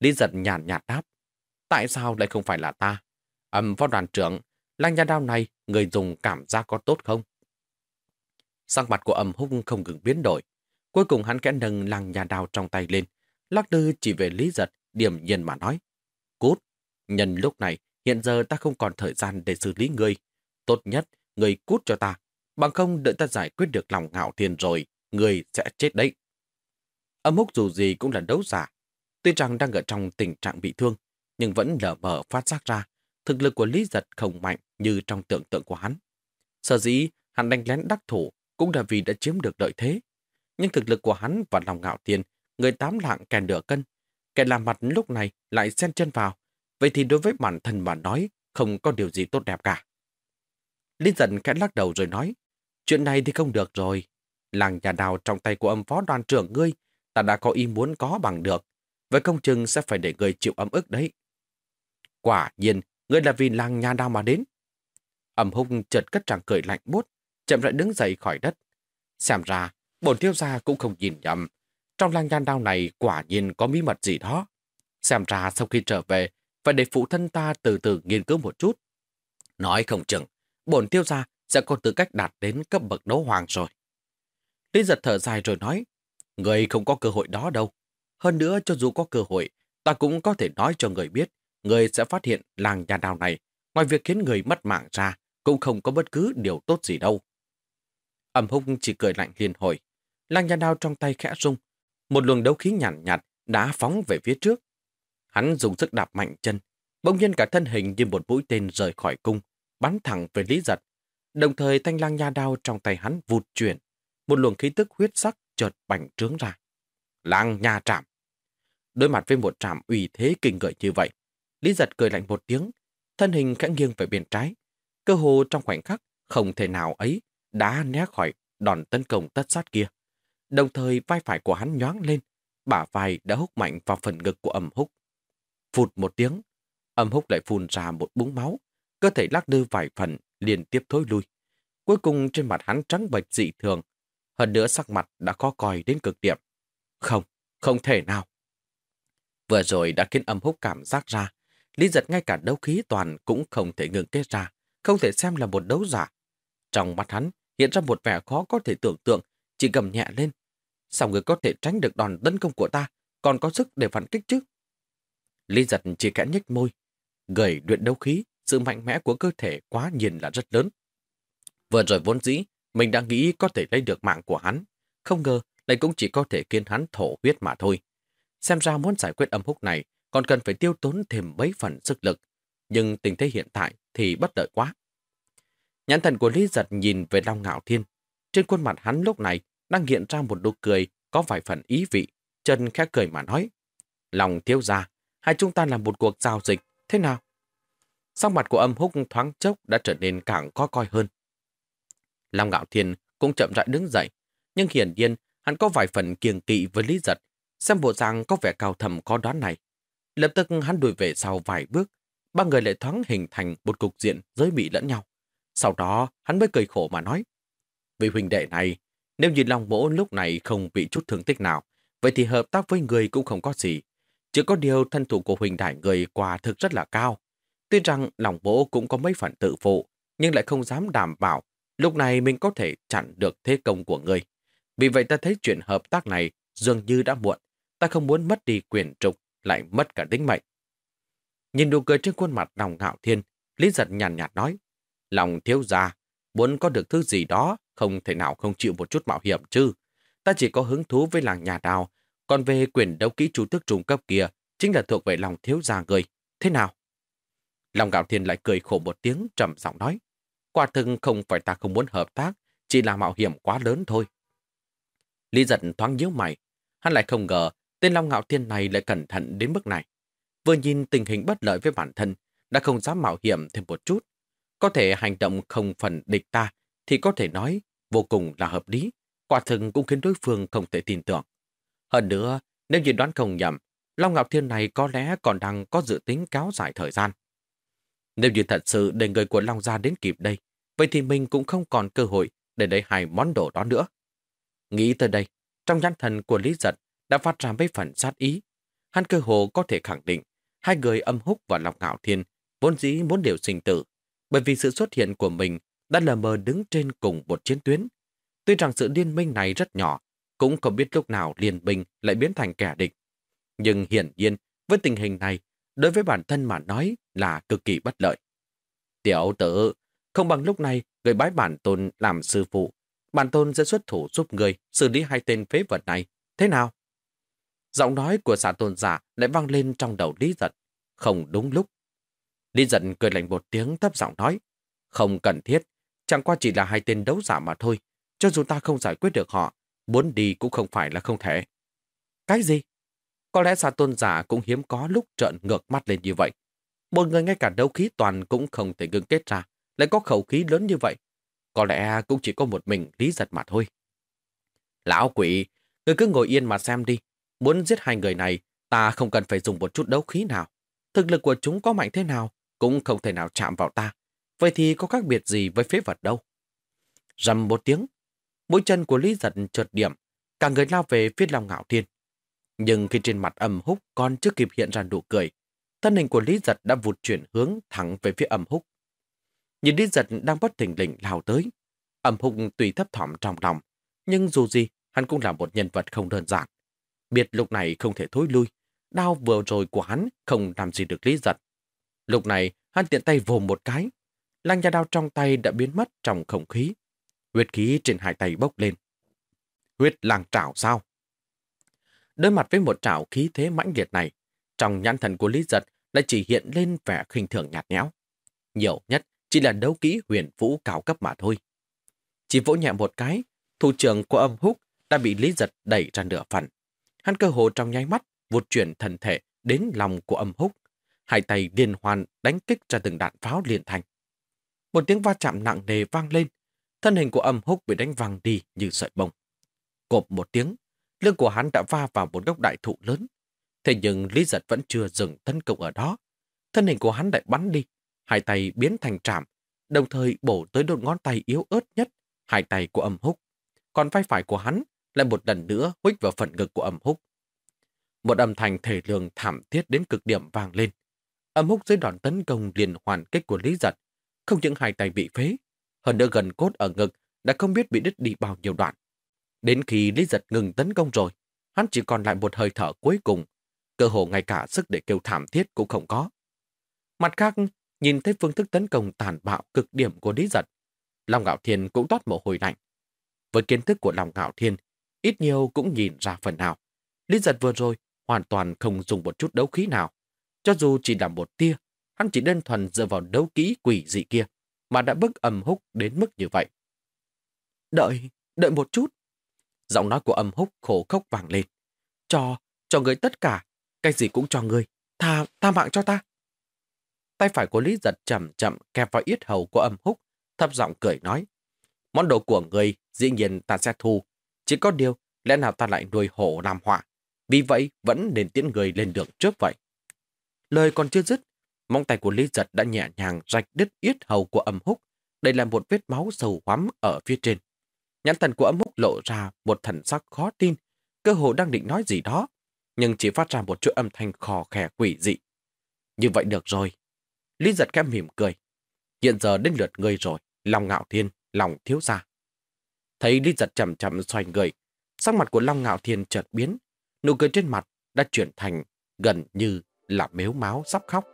Lý Giật nhàn nhạt đáp. Tại sao lại không phải là ta? Âm phó đoàn trưởng, lăng nhà đao này người dùng cảm giác có tốt không? Sắc mặt của âm Húc không ngừng biến đổi. Cuối cùng hắn kẽ nâng lăng nhà đao trong tay lên, lắc lư chỉ về Lý Giật, điểm nhiên mà nói. Cút, nhân lúc này, hiện giờ ta không còn thời gian để xử lý ngươi. Tốt nhất, ngươi cút cho ta, bằng không đợi ta giải quyết được lòng ngạo thiên rồi, ngươi sẽ chết đấy. Âm húc dù gì cũng là đấu giả, tuy rằng đang ở trong tình trạng bị thương, nhưng vẫn lờ mờ phát giác ra thực lực của Lý Giật không mạnh như trong tưởng tượng của hắn. Sở dĩ hắn đánh lén đắc thủ cũng là vì đã chiếm được lợi thế. Nhưng thực lực của hắn và lòng ngạo tiền, người tám lạng kèn nửa cân, kẻ làm mặt lúc này lại xen chân vào. Vậy thì đối với bản thân mà nói, không có điều gì tốt đẹp cả. Lý giật khẽ lắc đầu rồi nói, chuyện này thì không được rồi. Làng nhà đào trong tay của âm phó đoàn trưởng ngươi, ta đã có ý muốn có bằng được. Vậy công chừng sẽ phải để người chịu ấm ức đấy. Quả nhiên, ngươi là vì làng nhà nào mà đến. Ẩm hung chợt cất tràng cười lạnh bút, chậm rãi đứng dậy khỏi đất. Xem ra, bổn thiếu gia cũng không nhìn nhầm. Trong làng nhà đào này quả nhiên có bí mật gì đó. Xem ra sau khi trở về, phải để phụ thân ta từ từ nghiên cứu một chút. Nói không chừng, bổn tiêu gia sẽ có tư cách đạt đến cấp bậc đấu hoàng rồi. Lý giật thở dài rồi nói, người không có cơ hội đó đâu. Hơn nữa, cho dù có cơ hội, ta cũng có thể nói cho người biết người sẽ phát hiện làng nhà đào này, ngoài việc khiến người mất mạng ra, cũng không có bất cứ điều tốt gì đâu. Ẩm húc chỉ cười lạnh liền hồi. Làng nhà đào trong tay khẽ rung. Một luồng đấu khí nhàn nhạt, nhạt đã phóng về phía trước. Hắn dùng sức đạp mạnh chân. Bỗng nhiên cả thân hình như một mũi tên rời khỏi cung, bắn thẳng về Lý Giật. Đồng thời thanh lang nha đao trong tay hắn vụt chuyển. Một luồng khí tức huyết sắc chợt bành trướng ra. Lang nha trạm. Đối mặt với một trạm uy thế kinh người như vậy, Lý giật cười lạnh một tiếng, thân hình khẽ nghiêng về bên trái. Cơ hồ trong khoảnh khắc, không thể nào ấy, đã né khỏi đòn tấn công tất sát kia. Đồng thời vai phải của hắn nhoáng lên, bả vai đã húc mạnh vào phần ngực của âm húc. Phụt một tiếng, âm húc lại phun ra một búng máu, cơ thể lắc lư vài phần, liên tiếp thối lui. Cuối cùng trên mặt hắn trắng bệch dị thường, hơn nữa sắc mặt đã khó coi đến cực điểm. Không, không thể nào. Vừa rồi đã khiến âm húc cảm giác ra Lý giật ngay cả đấu khí toàn cũng không thể ngừng kết ra, không thể xem là một đấu giả. Trong mắt hắn hiện ra một vẻ khó có thể tưởng tượng, chỉ gầm nhẹ lên. sao người có thể tránh được đòn tấn công của ta, còn có sức để phản kích chứ? Lý giật chỉ kẽ nhếch môi. Gầy luyện đấu khí, sự mạnh mẽ của cơ thể quá nhìn là rất lớn. Vừa rồi vốn dĩ, mình đã nghĩ có thể lấy được mạng của hắn. Không ngờ, lại cũng chỉ có thể khiến hắn thổ huyết mà thôi. Xem ra muốn giải quyết âm húc này, còn cần phải tiêu tốn thêm mấy phần sức lực. Nhưng tình thế hiện tại thì bất đợi quá. Nhãn thần của Lý Giật nhìn về Long Ngạo Thiên. Trên khuôn mặt hắn lúc này đang hiện ra một nụ cười có vài phần ý vị. Chân khẽ cười mà nói. Lòng thiếu ra, hai chúng ta làm một cuộc giao dịch, thế nào? Sau mặt của âm húc thoáng chốc đã trở nên càng có coi hơn. Long Ngạo Thiên cũng chậm rãi đứng dậy, nhưng hiển nhiên hắn có vài phần kiêng kỵ với Lý Giật, xem bộ dạng có vẻ cao thầm có đoán này. Lập tức hắn đuổi về sau vài bước, ba người lại thoáng hình thành một cục diện giới bị lẫn nhau. Sau đó, hắn mới cười khổ mà nói, vì huynh đệ này, nếu như Long Mỗ lúc này không bị chút thương tích nào, vậy thì hợp tác với người cũng không có gì. Chỉ có điều thân thủ của huynh đại người quả thực rất là cao. Tuy rằng lòng Mỗ cũng có mấy phần tự phụ, nhưng lại không dám đảm bảo lúc này mình có thể chặn được thế công của người. Vì vậy ta thấy chuyện hợp tác này dường như đã muộn. Ta không muốn mất đi quyền trục, lại mất cả tính mệnh. Nhìn nụ cười trên khuôn mặt lòng ngạo thiên, Lý giật nhàn nhạt, nhạt nói, lòng thiếu gia, muốn có được thứ gì đó, không thể nào không chịu một chút mạo hiểm chứ. Ta chỉ có hứng thú với làng nhà đào, còn về quyền đấu kỹ chú tước trung cấp kia, chính là thuộc về lòng thiếu gia người. Thế nào? Lòng ngạo thiên lại cười khổ một tiếng trầm giọng nói, quả thực không phải ta không muốn hợp tác, chỉ là mạo hiểm quá lớn thôi. Lý giật thoáng nhíu mày, hắn lại không ngờ tên Long Ngạo Thiên này lại cẩn thận đến mức này. Vừa nhìn tình hình bất lợi với bản thân, đã không dám mạo hiểm thêm một chút. Có thể hành động không phần địch ta, thì có thể nói vô cùng là hợp lý, quả thực cũng khiến đối phương không thể tin tưởng. Hơn nữa, nếu như đoán không nhầm, Long Ngạo Thiên này có lẽ còn đang có dự tính kéo dài thời gian. Nếu như thật sự để người của Long Gia đến kịp đây, vậy thì mình cũng không còn cơ hội để lấy hai món đồ đó nữa. Nghĩ tới đây, trong nhãn thần của Lý Giật đã phát ra mấy phần sát ý. Hắn cơ hồ có thể khẳng định hai người âm húc và Lọc Ngạo Thiên vốn dĩ muốn đều sinh tử, bởi vì sự xuất hiện của mình đã lờ mờ đứng trên cùng một chiến tuyến. Tuy rằng sự liên minh này rất nhỏ, cũng không biết lúc nào liên minh lại biến thành kẻ địch. Nhưng hiển nhiên, với tình hình này, đối với bản thân mà nói là cực kỳ bất lợi. Tiểu tử, không bằng lúc này người bái bản tôn làm sư phụ, bản tôn sẽ xuất thủ giúp người xử lý hai tên phế vật này. Thế nào? Giọng nói của xã tôn giả lại vang lên trong đầu Lý Giật. Không đúng lúc. Lý Giật cười lạnh một tiếng thấp giọng nói. Không cần thiết, chẳng qua chỉ là hai tên đấu giả mà thôi. Cho dù ta không giải quyết được họ, muốn đi cũng không phải là không thể. Cái gì? Có lẽ xã tôn giả cũng hiếm có lúc trợn ngược mắt lên như vậy. Một người ngay cả đấu khí toàn cũng không thể ngưng kết ra, lại có khẩu khí lớn như vậy. Có lẽ cũng chỉ có một mình lý giật mà thôi. Lão quỷ, người cứ ngồi yên mà xem đi. Muốn giết hai người này, ta không cần phải dùng một chút đấu khí nào. Thực lực của chúng có mạnh thế nào, cũng không thể nào chạm vào ta. Vậy thì có khác biệt gì với phế vật đâu? Rầm một tiếng, mũi chân của Lý Giật trượt điểm, cả người lao về phía lòng ngạo thiên. Nhưng khi trên mặt âm húc còn chưa kịp hiện ra nụ cười, thân hình của Lý Giật đã vụt chuyển hướng thẳng về phía âm húc. Nhìn Lý Giật đang bất thình lình lao tới. Âm húc tùy thấp thỏm trong lòng, nhưng dù gì, hắn cũng là một nhân vật không đơn giản. Biệt lúc này không thể thối lui, đao vừa rồi của hắn không làm gì được Lý Giật. Lúc này, hắn tiện tay vồ một cái. Lăng nhà đao trong tay đã biến mất trong không khí. Huyết khí trên hai tay bốc lên. Huyết làng trảo sao? Đối mặt với một trảo khí thế mãnh liệt này, trong nhãn thần của Lý Giật lại chỉ hiện lên vẻ khinh thường nhạt nhẽo. Nhiều nhất chỉ là đấu kỹ huyền vũ cao cấp mà thôi. Chỉ vỗ nhẹ một cái, thủ trưởng của âm húc đã bị Lý Giật đẩy ra nửa phần. Hắn cơ hồ trong nháy mắt vụt chuyển thần thể đến lòng của âm húc. Hai tay liên hoàn đánh kích ra từng đạn pháo liền thành. Một tiếng va chạm nặng nề vang lên. Thân hình của âm húc bị đánh văng đi như sợi bông. Cộp một tiếng, lưng của hắn đã va vào một gốc đại thụ lớn. Thế nhưng Lý Giật vẫn chưa dừng tấn công ở đó. Thân hình của hắn lại bắn đi, hai tay biến thành trạm, đồng thời bổ tới đốt ngón tay yếu ớt nhất, hai tay của âm húc. Còn vai phải của hắn lại một lần nữa huých vào phần ngực của âm húc. Một âm thanh thể lường thảm thiết đến cực điểm vang lên. Âm húc dưới đòn tấn công liền hoàn kích của Lý Giật. Không những hai tay bị phế, hơn nữa gần cốt ở ngực đã không biết bị đứt đi bao nhiêu đoạn. Đến khi Lý Giật ngừng tấn công rồi, hắn chỉ còn lại một hơi thở cuối cùng, cơ hồ ngay cả sức để kêu thảm thiết cũng không có. Mặt khác, nhìn thấy phương thức tấn công tàn bạo cực điểm của Lý Giật, Long Ngạo Thiên cũng toát mồ hôi lạnh. Với kiến thức của Long Ngạo Thiên, ít nhiều cũng nhìn ra phần nào. Lý Giật vừa rồi hoàn toàn không dùng một chút đấu khí nào. Cho dù chỉ là một tia, hắn chỉ đơn thuần dựa vào đấu kỹ quỷ dị kia, mà đã bức âm húc đến mức như vậy. Đợi, đợi một chút. Giọng nói của âm húc khổ khốc vàng lên. Cho, cho người tất cả, cái gì cũng cho người. Tha, tha mạng cho ta. Tay phải của Lý giật chậm chậm kẹp vào yết hầu của âm húc, thấp giọng cười nói. Món đồ của người, dĩ nhiên ta sẽ thu. Chỉ có điều, lẽ nào ta lại nuôi hổ làm họa. Vì vậy, vẫn nên tiễn người lên đường trước vậy. Lời còn chưa dứt, móng tay của Lý giật đã nhẹ nhàng rạch đứt yết hầu của âm húc. Đây là một vết máu sầu hoắm ở phía trên. Nhãn thần của âm húc lộ ra một thần sắc khó tin, cơ hồ đang định nói gì đó, nhưng chỉ phát ra một chuỗi âm thanh khò khè quỷ dị. Như vậy được rồi. Lý giật khẽ mỉm cười. Hiện giờ đến lượt người rồi, lòng ngạo thiên, lòng thiếu gia Thấy Lý giật chậm chậm xoay người, sắc mặt của Long Ngạo Thiên chợt biến, nụ cười trên mặt đã chuyển thành gần như là mếu máu sắp khóc.